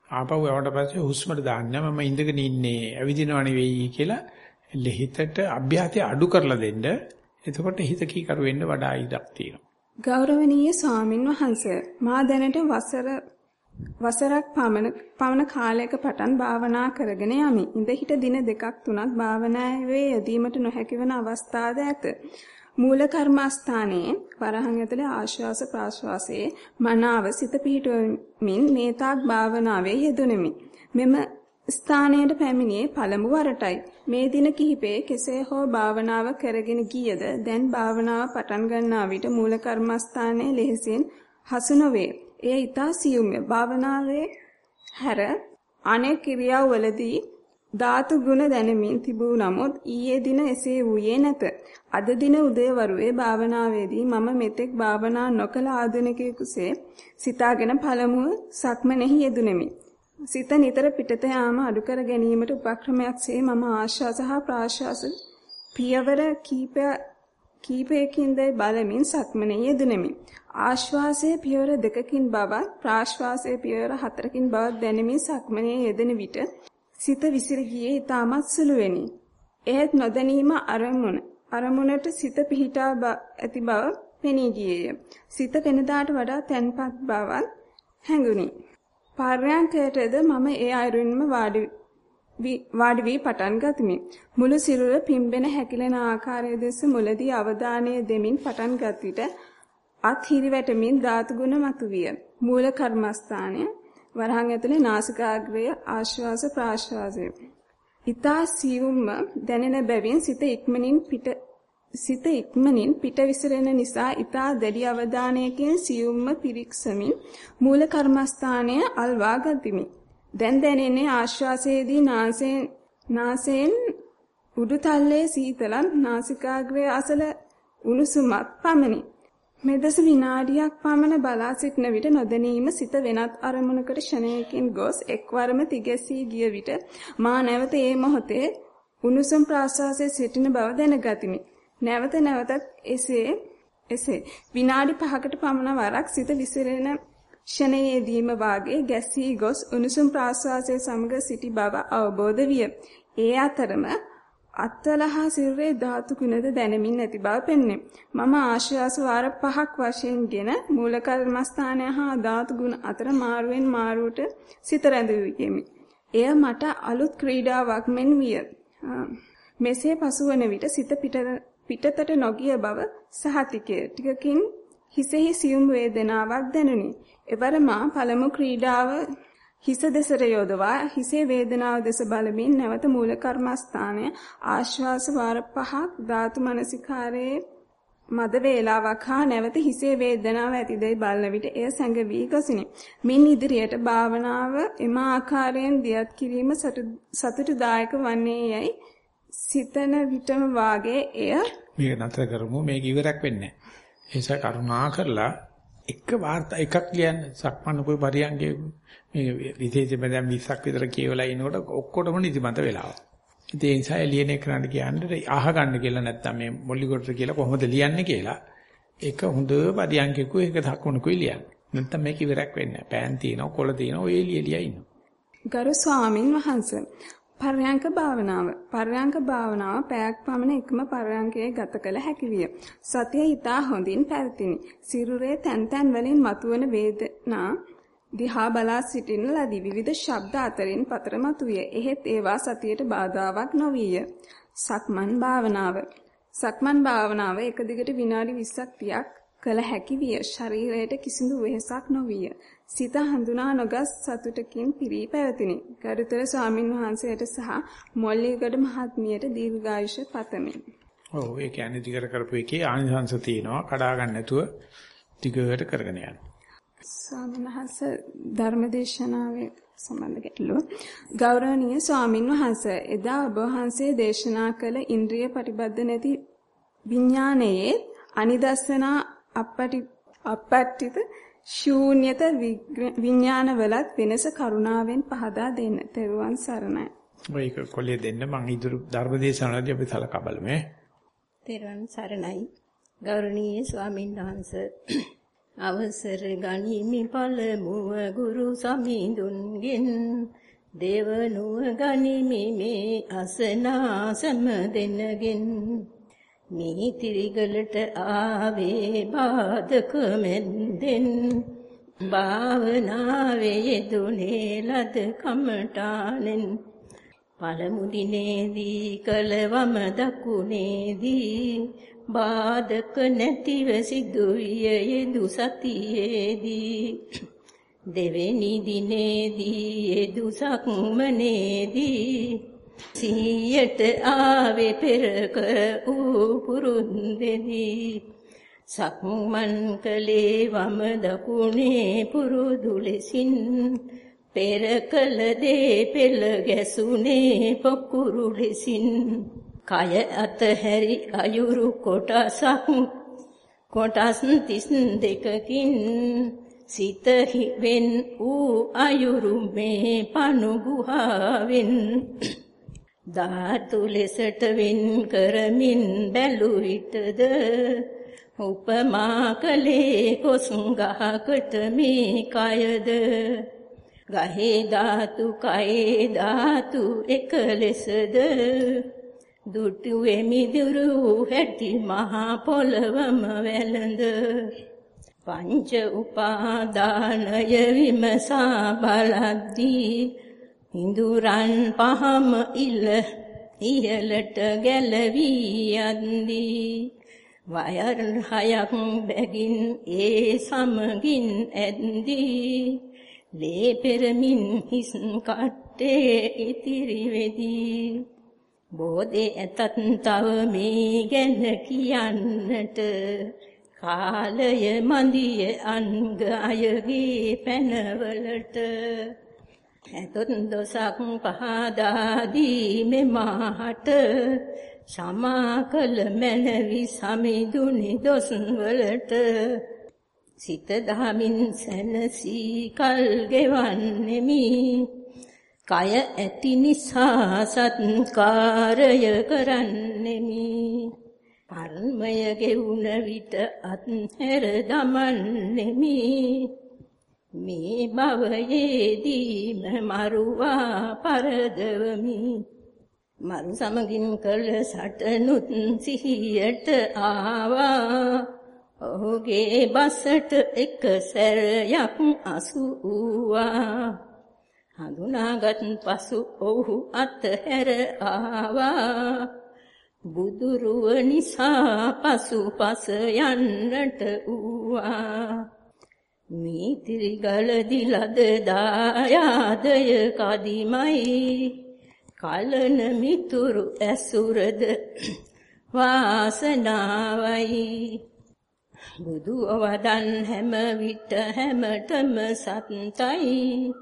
A: ආපහු යවට පස්සේ හුස්මට දාන්න මම ඉඳගෙන ඉන්නේ ඇවිදිනව නෙවෙයි කියලා හිතට අභ්‍යාසය අඩු කරලා දෙන්න. එතකොට හිත කීකරු වෙන්න වඩා ඉඩක් තියෙනවා.
D: ගෞරවනීය ස්වාමින් වහන්සේ මා දැනට වසර වසරක් පමණ පමණ කාලයක පටන් භාවනා කරගෙන යමි. ඉඳ හිට දින දෙකක් තුනක් භාවනාවේ යෙදීමට නොහැකි වන අවස්ථාද ඇත. මූල කර්මස්ථානයේ වරහන් ඇතුලේ ආශ්වාස ප්‍රාශ්වාසයේ මනාව සිත පිහිටුවමින් මේ තාක් භාවනාවේ යෙදුණෙමි. මෙම ස්ථානයට පැමිණියේ පළමු වරටයි. මේ දින කිහිපයේ කෙසේ හෝ භාවනාව කරගෙන ගියද දැන් භාවනාව පටන් ගන්නා විට මූල කර්මස්ථානයේ ලෙහසින් හසු නොවේ. එය ඊතා සියුම්ය. භාවනාවේ හැර අනෙක් ක්‍රියාවලදී ධාතු ගුණ දැනමින් තිබූ නමුත් ඊයේ දින එසේ වූයේ නැත. අද දින උදේවරුේ භාවනාවේදී මම මෙතෙක් භාවනා නොකළ ආධුනිකයෙකුසේ සිතාගෙන පළමුව සක්මනෙහි යෙදුණෙමි. සිත නිතර පිටත යාම අඩු කර ගැනීමට උපක්‍රමයක්සේ මම ආශ්වාස හා ප්‍රාශ්වාස පියවර කීපය කීපයකින්ද බලමින් සක්මනේ යෙදුණෙමි. ආශ්වාසයේ පියවර දෙකකින් බවත් ප්‍රාශ්වාසයේ පියවර හතරකින් බවත් දැනෙමින් සක්මනේ යෙදෙන විට සිත විසිර ගියේ ඊටමත් සුළුවෙනි. එහෙත් නොදැනීම අරමුණ අරමුණට සිත පිහිටා ඇති බව පෙනී ගියේය. සිත වෙනදාට වඩා තැන්පත් බවක් හැඟුණි. පර්යංකයටද මම ඒ අයුරින්ම වාඩි වාඩි වී පටන් ගතිමි. මුළු සිරුර පිම්බෙන හැකිලෙන ආකාරය දෙස මුලදී අවධානය දෙමින් පටන් ගත් විට අත් හිරිවැටමින් ධාතු ගුණ මතුවිය. මූල කර්මස්ථානය වරහන් ඇතුලේ නාසිකාග්‍රය ආශ්වාස ප්‍රාශ්වාසය. ඊතා සියුම්ම දැනෙන බැවින් සිත ඉක්මනින් පිට සිත ඉක්මනින් පිට විසිරෙන නිසා ඊතා දැඩි අවධානයකින් සියුම්ම පිරික්සමින් මූල කර්මස්ථානය අල්වා ගතිමි. දැන් දැනෙන්නේ ආශ්වාසයේදී නාසයෙන් නාසයෙන් උඩුතල්ලේ සීතලත් නාසිකාග්‍රය අසල උණුසුමත් පමණි. මෙදස විනාඩියක් පමණ බලා සිටන විට නොදැනීම සිත වෙනත් අරමුණකට ෂණයකින් ගොස් එක්වරම තිගැසී ගිය විට මා නැවත ඒ මොහොතේ උණුසුම් ප්‍රාශ්වාසයේ සිටින බව දැනගතිමි. නැවත නැවතත් එසේ එසේ විනාඩි 5කට පමණ වරක් සිත විසිරෙන ෂණයේදීම වාගේ ගැසී ගොස් උණුසුම් ප්‍රාශ්වාසයේ සමග සිටි බව අවබෝධ විය. ඒ අතරම අත්වලහා සිරුරේ ධාතු ගුණද දැනෙමින් නැති බව පෙන්නේ. මම ආශ්වාස වාර පහක් වශයෙන්ගෙන මූල කර්මස්ථානය හා ධාතු ගුණ අතර මාරුවෙන් මාරුවට සිත රැඳුවෙමි. එය මට අලුත් ක්‍රීඩාවක් මෙන් විය. මෙසේ පසුවන විට සිත පිටතට නොගිය බව සහතිකය. ටිකකින් හිසෙහි සියුම් වේදනාවක් දැනුනි. එවර මා පළමු ක්‍රීඩාව හිස දෙසට යොදවා හිසේ වේදනාව දෙස බලමින් නැවත මූල කර්මස්ථානය ආශ්වාස වාර පහක් ධාතු මනසිකාරයේ මද වේලාවක් හා නැවත හිසේ වේදනාව ඇතිදයි බලන විට එය සැඟවි ගොසිනි. මින් ඉදිරියට භාවනාව එම ආකාරයෙන් දියත් කිරීම සතුටුදායක වන්නේ යයි සිතන විටම වාගේ එය
A: මේක නතර කරමු මේක ඉවරක් වෙන්නේ නැහැ. ඒ නිසා කරුණා කරලා එක වාර්තා එකක් ලියන්න සක්මන් કોઈ පරියන්ගේ මේ විශේෂයෙන්ම දැන් 20ක් විතර කියවලා ඉනකොට ඔක්කොටම නිදිමත වෙලාව. ඉතින් ඒ නිසා ලියන එකනට කියන්නේ අහගන්න කියලා නැත්තම් මේ මොල්ලිකොටට කියලා කොහොමද ලියන්නේ කියලා ඒක හොඳ පරියන්කෙකු ඒක දක්වනකුයි ලියන්නේ. නැත්තම් මේක ඉවරක් වෙන්නේ නැහැ. පෑන් තියෙනවා, කොළ තියෙනවා, ඔය එළිය ඉන්නවා.
D: ගරු ස්වාමින් වහන්සේ පර්යංක භාවනාව පර්යංක භාවනාව පැයක් පමණ එකම පර්යංකයේ ගත කළ හැකි විය. සතිය ඊතා හොඳින් පැවතිනි. සිරුරේ තැන් තැන් වලින් මතුවන වේදනා දිහා බලා සිටින ලදී. විවිධ ශබ්ද අතරින් පතර මතුවිය. එහෙත් ඒවා සතියට බාධාවක් නොවිය. සක්මන් භාවනාව. සක්මන් භාවනාව එක දිගට විනාඩි 20ක් 30ක් කළ හැකි විය. ශරීරයට කිසිදු වෙහසක් නොවිය. සිත හඳුනා නොගස් සතුටකින් පිරී පැවතිනි. ගරුතර ස්වාමින් වහන්සේට සහ මොල්ලිගඩ මහත්මියට දීර්ඝායුෂ පතමි.
A: ඔව් ඒ කියන්නේ දිගට කරපු එකේ ආනිසංශ තියෙනවා. කඩා ගන්න නැතුව දිගට කරගෙන යන්න.
D: ස්වාමීන් වහන්සේ ධර්මදේශනාවේ සම්බන්ධ ගැටලුව ගෞරවනීය ස්වාමින් වහන්සේ එදා ඔබ වහන්සේ දේශනා කළ ඉන්ද්‍රිය ප්‍රතිබද්ධ නැති විඥානයේ අනිදස්සනා අපටි අපට්ඨිත ශූන්‍යත විඥානවලත් වෙනස කරුණාවෙන් පහදා දෙන්න. තෙරුවන් සරණයි.
A: ඔයක කොලේ දෙන්න මං ඉදිරි ධර්මදේශනාවේදී අපි සලකා බලමු.
E: තෙරුවන් සරණයි. ගෞරවනීය ස්වාමින් වහන්සේ අවසර ගනිමි පළමුව ගුරු සමිඳුන්ගෙන් දේවනුව ගනිමි මේ අසනා සම දෙනගෙන් මේ තිරිගලට ආවේ බාධක මෙන්දෙන් භාවනාවේ යෙදුනේ ලද කමටානෙන් පළමු දිනේදී කලවම දකුණේදී බාධක නැතිව සිදුවිය යෙදු සතියේදී. දෙවෙනි දිනේදී යෙදු සක්මනේදී සියයට ආවේ පෙර කර ඌ පුරුන්දෙදී සක්මන් කලේ වම දකුණේ පුරුදු ලෙසින් පෙර කළ දේ පෙළ ගැසුනේ පොකුරු ලෙසින් කය අතහැරි අයුරු කොටසක් කොටස් 32කින් සිත හිවෙන් ඌ අයුරු මේ පණු ගුහාවෙන් ධාතු ලෙසට වින් කරමින් බැලු විටද උපමා කලේ කොස් ගහකට මේ කයද? ගහේ ධාතු කයේ ධාතු එක ලෙසද? දුටුවේ මිදුරු හැටි මහා පොළවම වැළඳ. පංච උපාදානය විමසා බලද්දී ඉඳුරන් පහම ඉල ඉහළට ගැලවී යද්දී වයර් හයක් බැගින් ඒ සමගින් ඇද්දී ලේ පෙරමින් හිස් කට්ටේ ඉතිරි වෙදී බෝධේ ඇතත් තව මේ ගැන කියන්නට කාලය මන්දිය අංග අයගේ පැනවලට ඇතොත් දොසක් පහදාදී මෙමාට සමා කළ මැනවි සමිඳුනි දොස් වලට. සිත දහමින් සැනසී කල් ගෙවන්නෙමි. කය ඇති නිසා සත්කාරය කරන්නෙමි. කර්මය ගෙවුන විට අත්හැර දමන්නෙමි. මේ භවයේදීම මරුවා පරදවමි. මරු සමගින් කළ සටනුත් සිහියට ආවා. ඔහුගේ බසට එක සැරයක් අසු වූවා හඳුනාගත් පසු ඔහු අතහැර ආවා. බුදුරුව නිසා පසු පස යන්නට වූවා. මීතිරි ගලදි ලද දායාදය කදිමයි. කලන මිතුරු ඇසුරද වාසනාවයි. බුදු වදන් හැම විට හැමතම සත්‍යයි.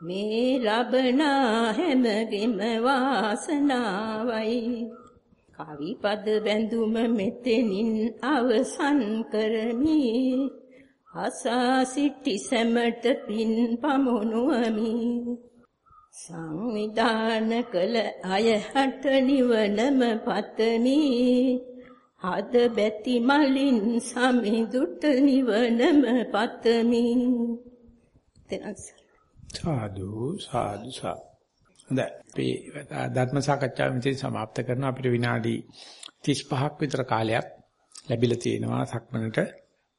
E: මේ ලබනා හැමගෙම වාසනාවයි. කවි පද බැඳුම මෙතෙනින් අවසන් කරමි. අසා සිටි සැමට පින් පමුණුවමි සංවිධාන කළ අය හට නිවනම පතමි හද බැති මලින් සමිඳුට නිවනම පතමි තෙනස්
A: සාදු සාදු සාදු හොඳයි අපි ධර්ම සාකච්ඡාව මෙතන સમાપ્ત කරනවා අපිට විනාඩි 35ක් විතර කාලයක් ලැබිලා තියෙනවා සක්මනට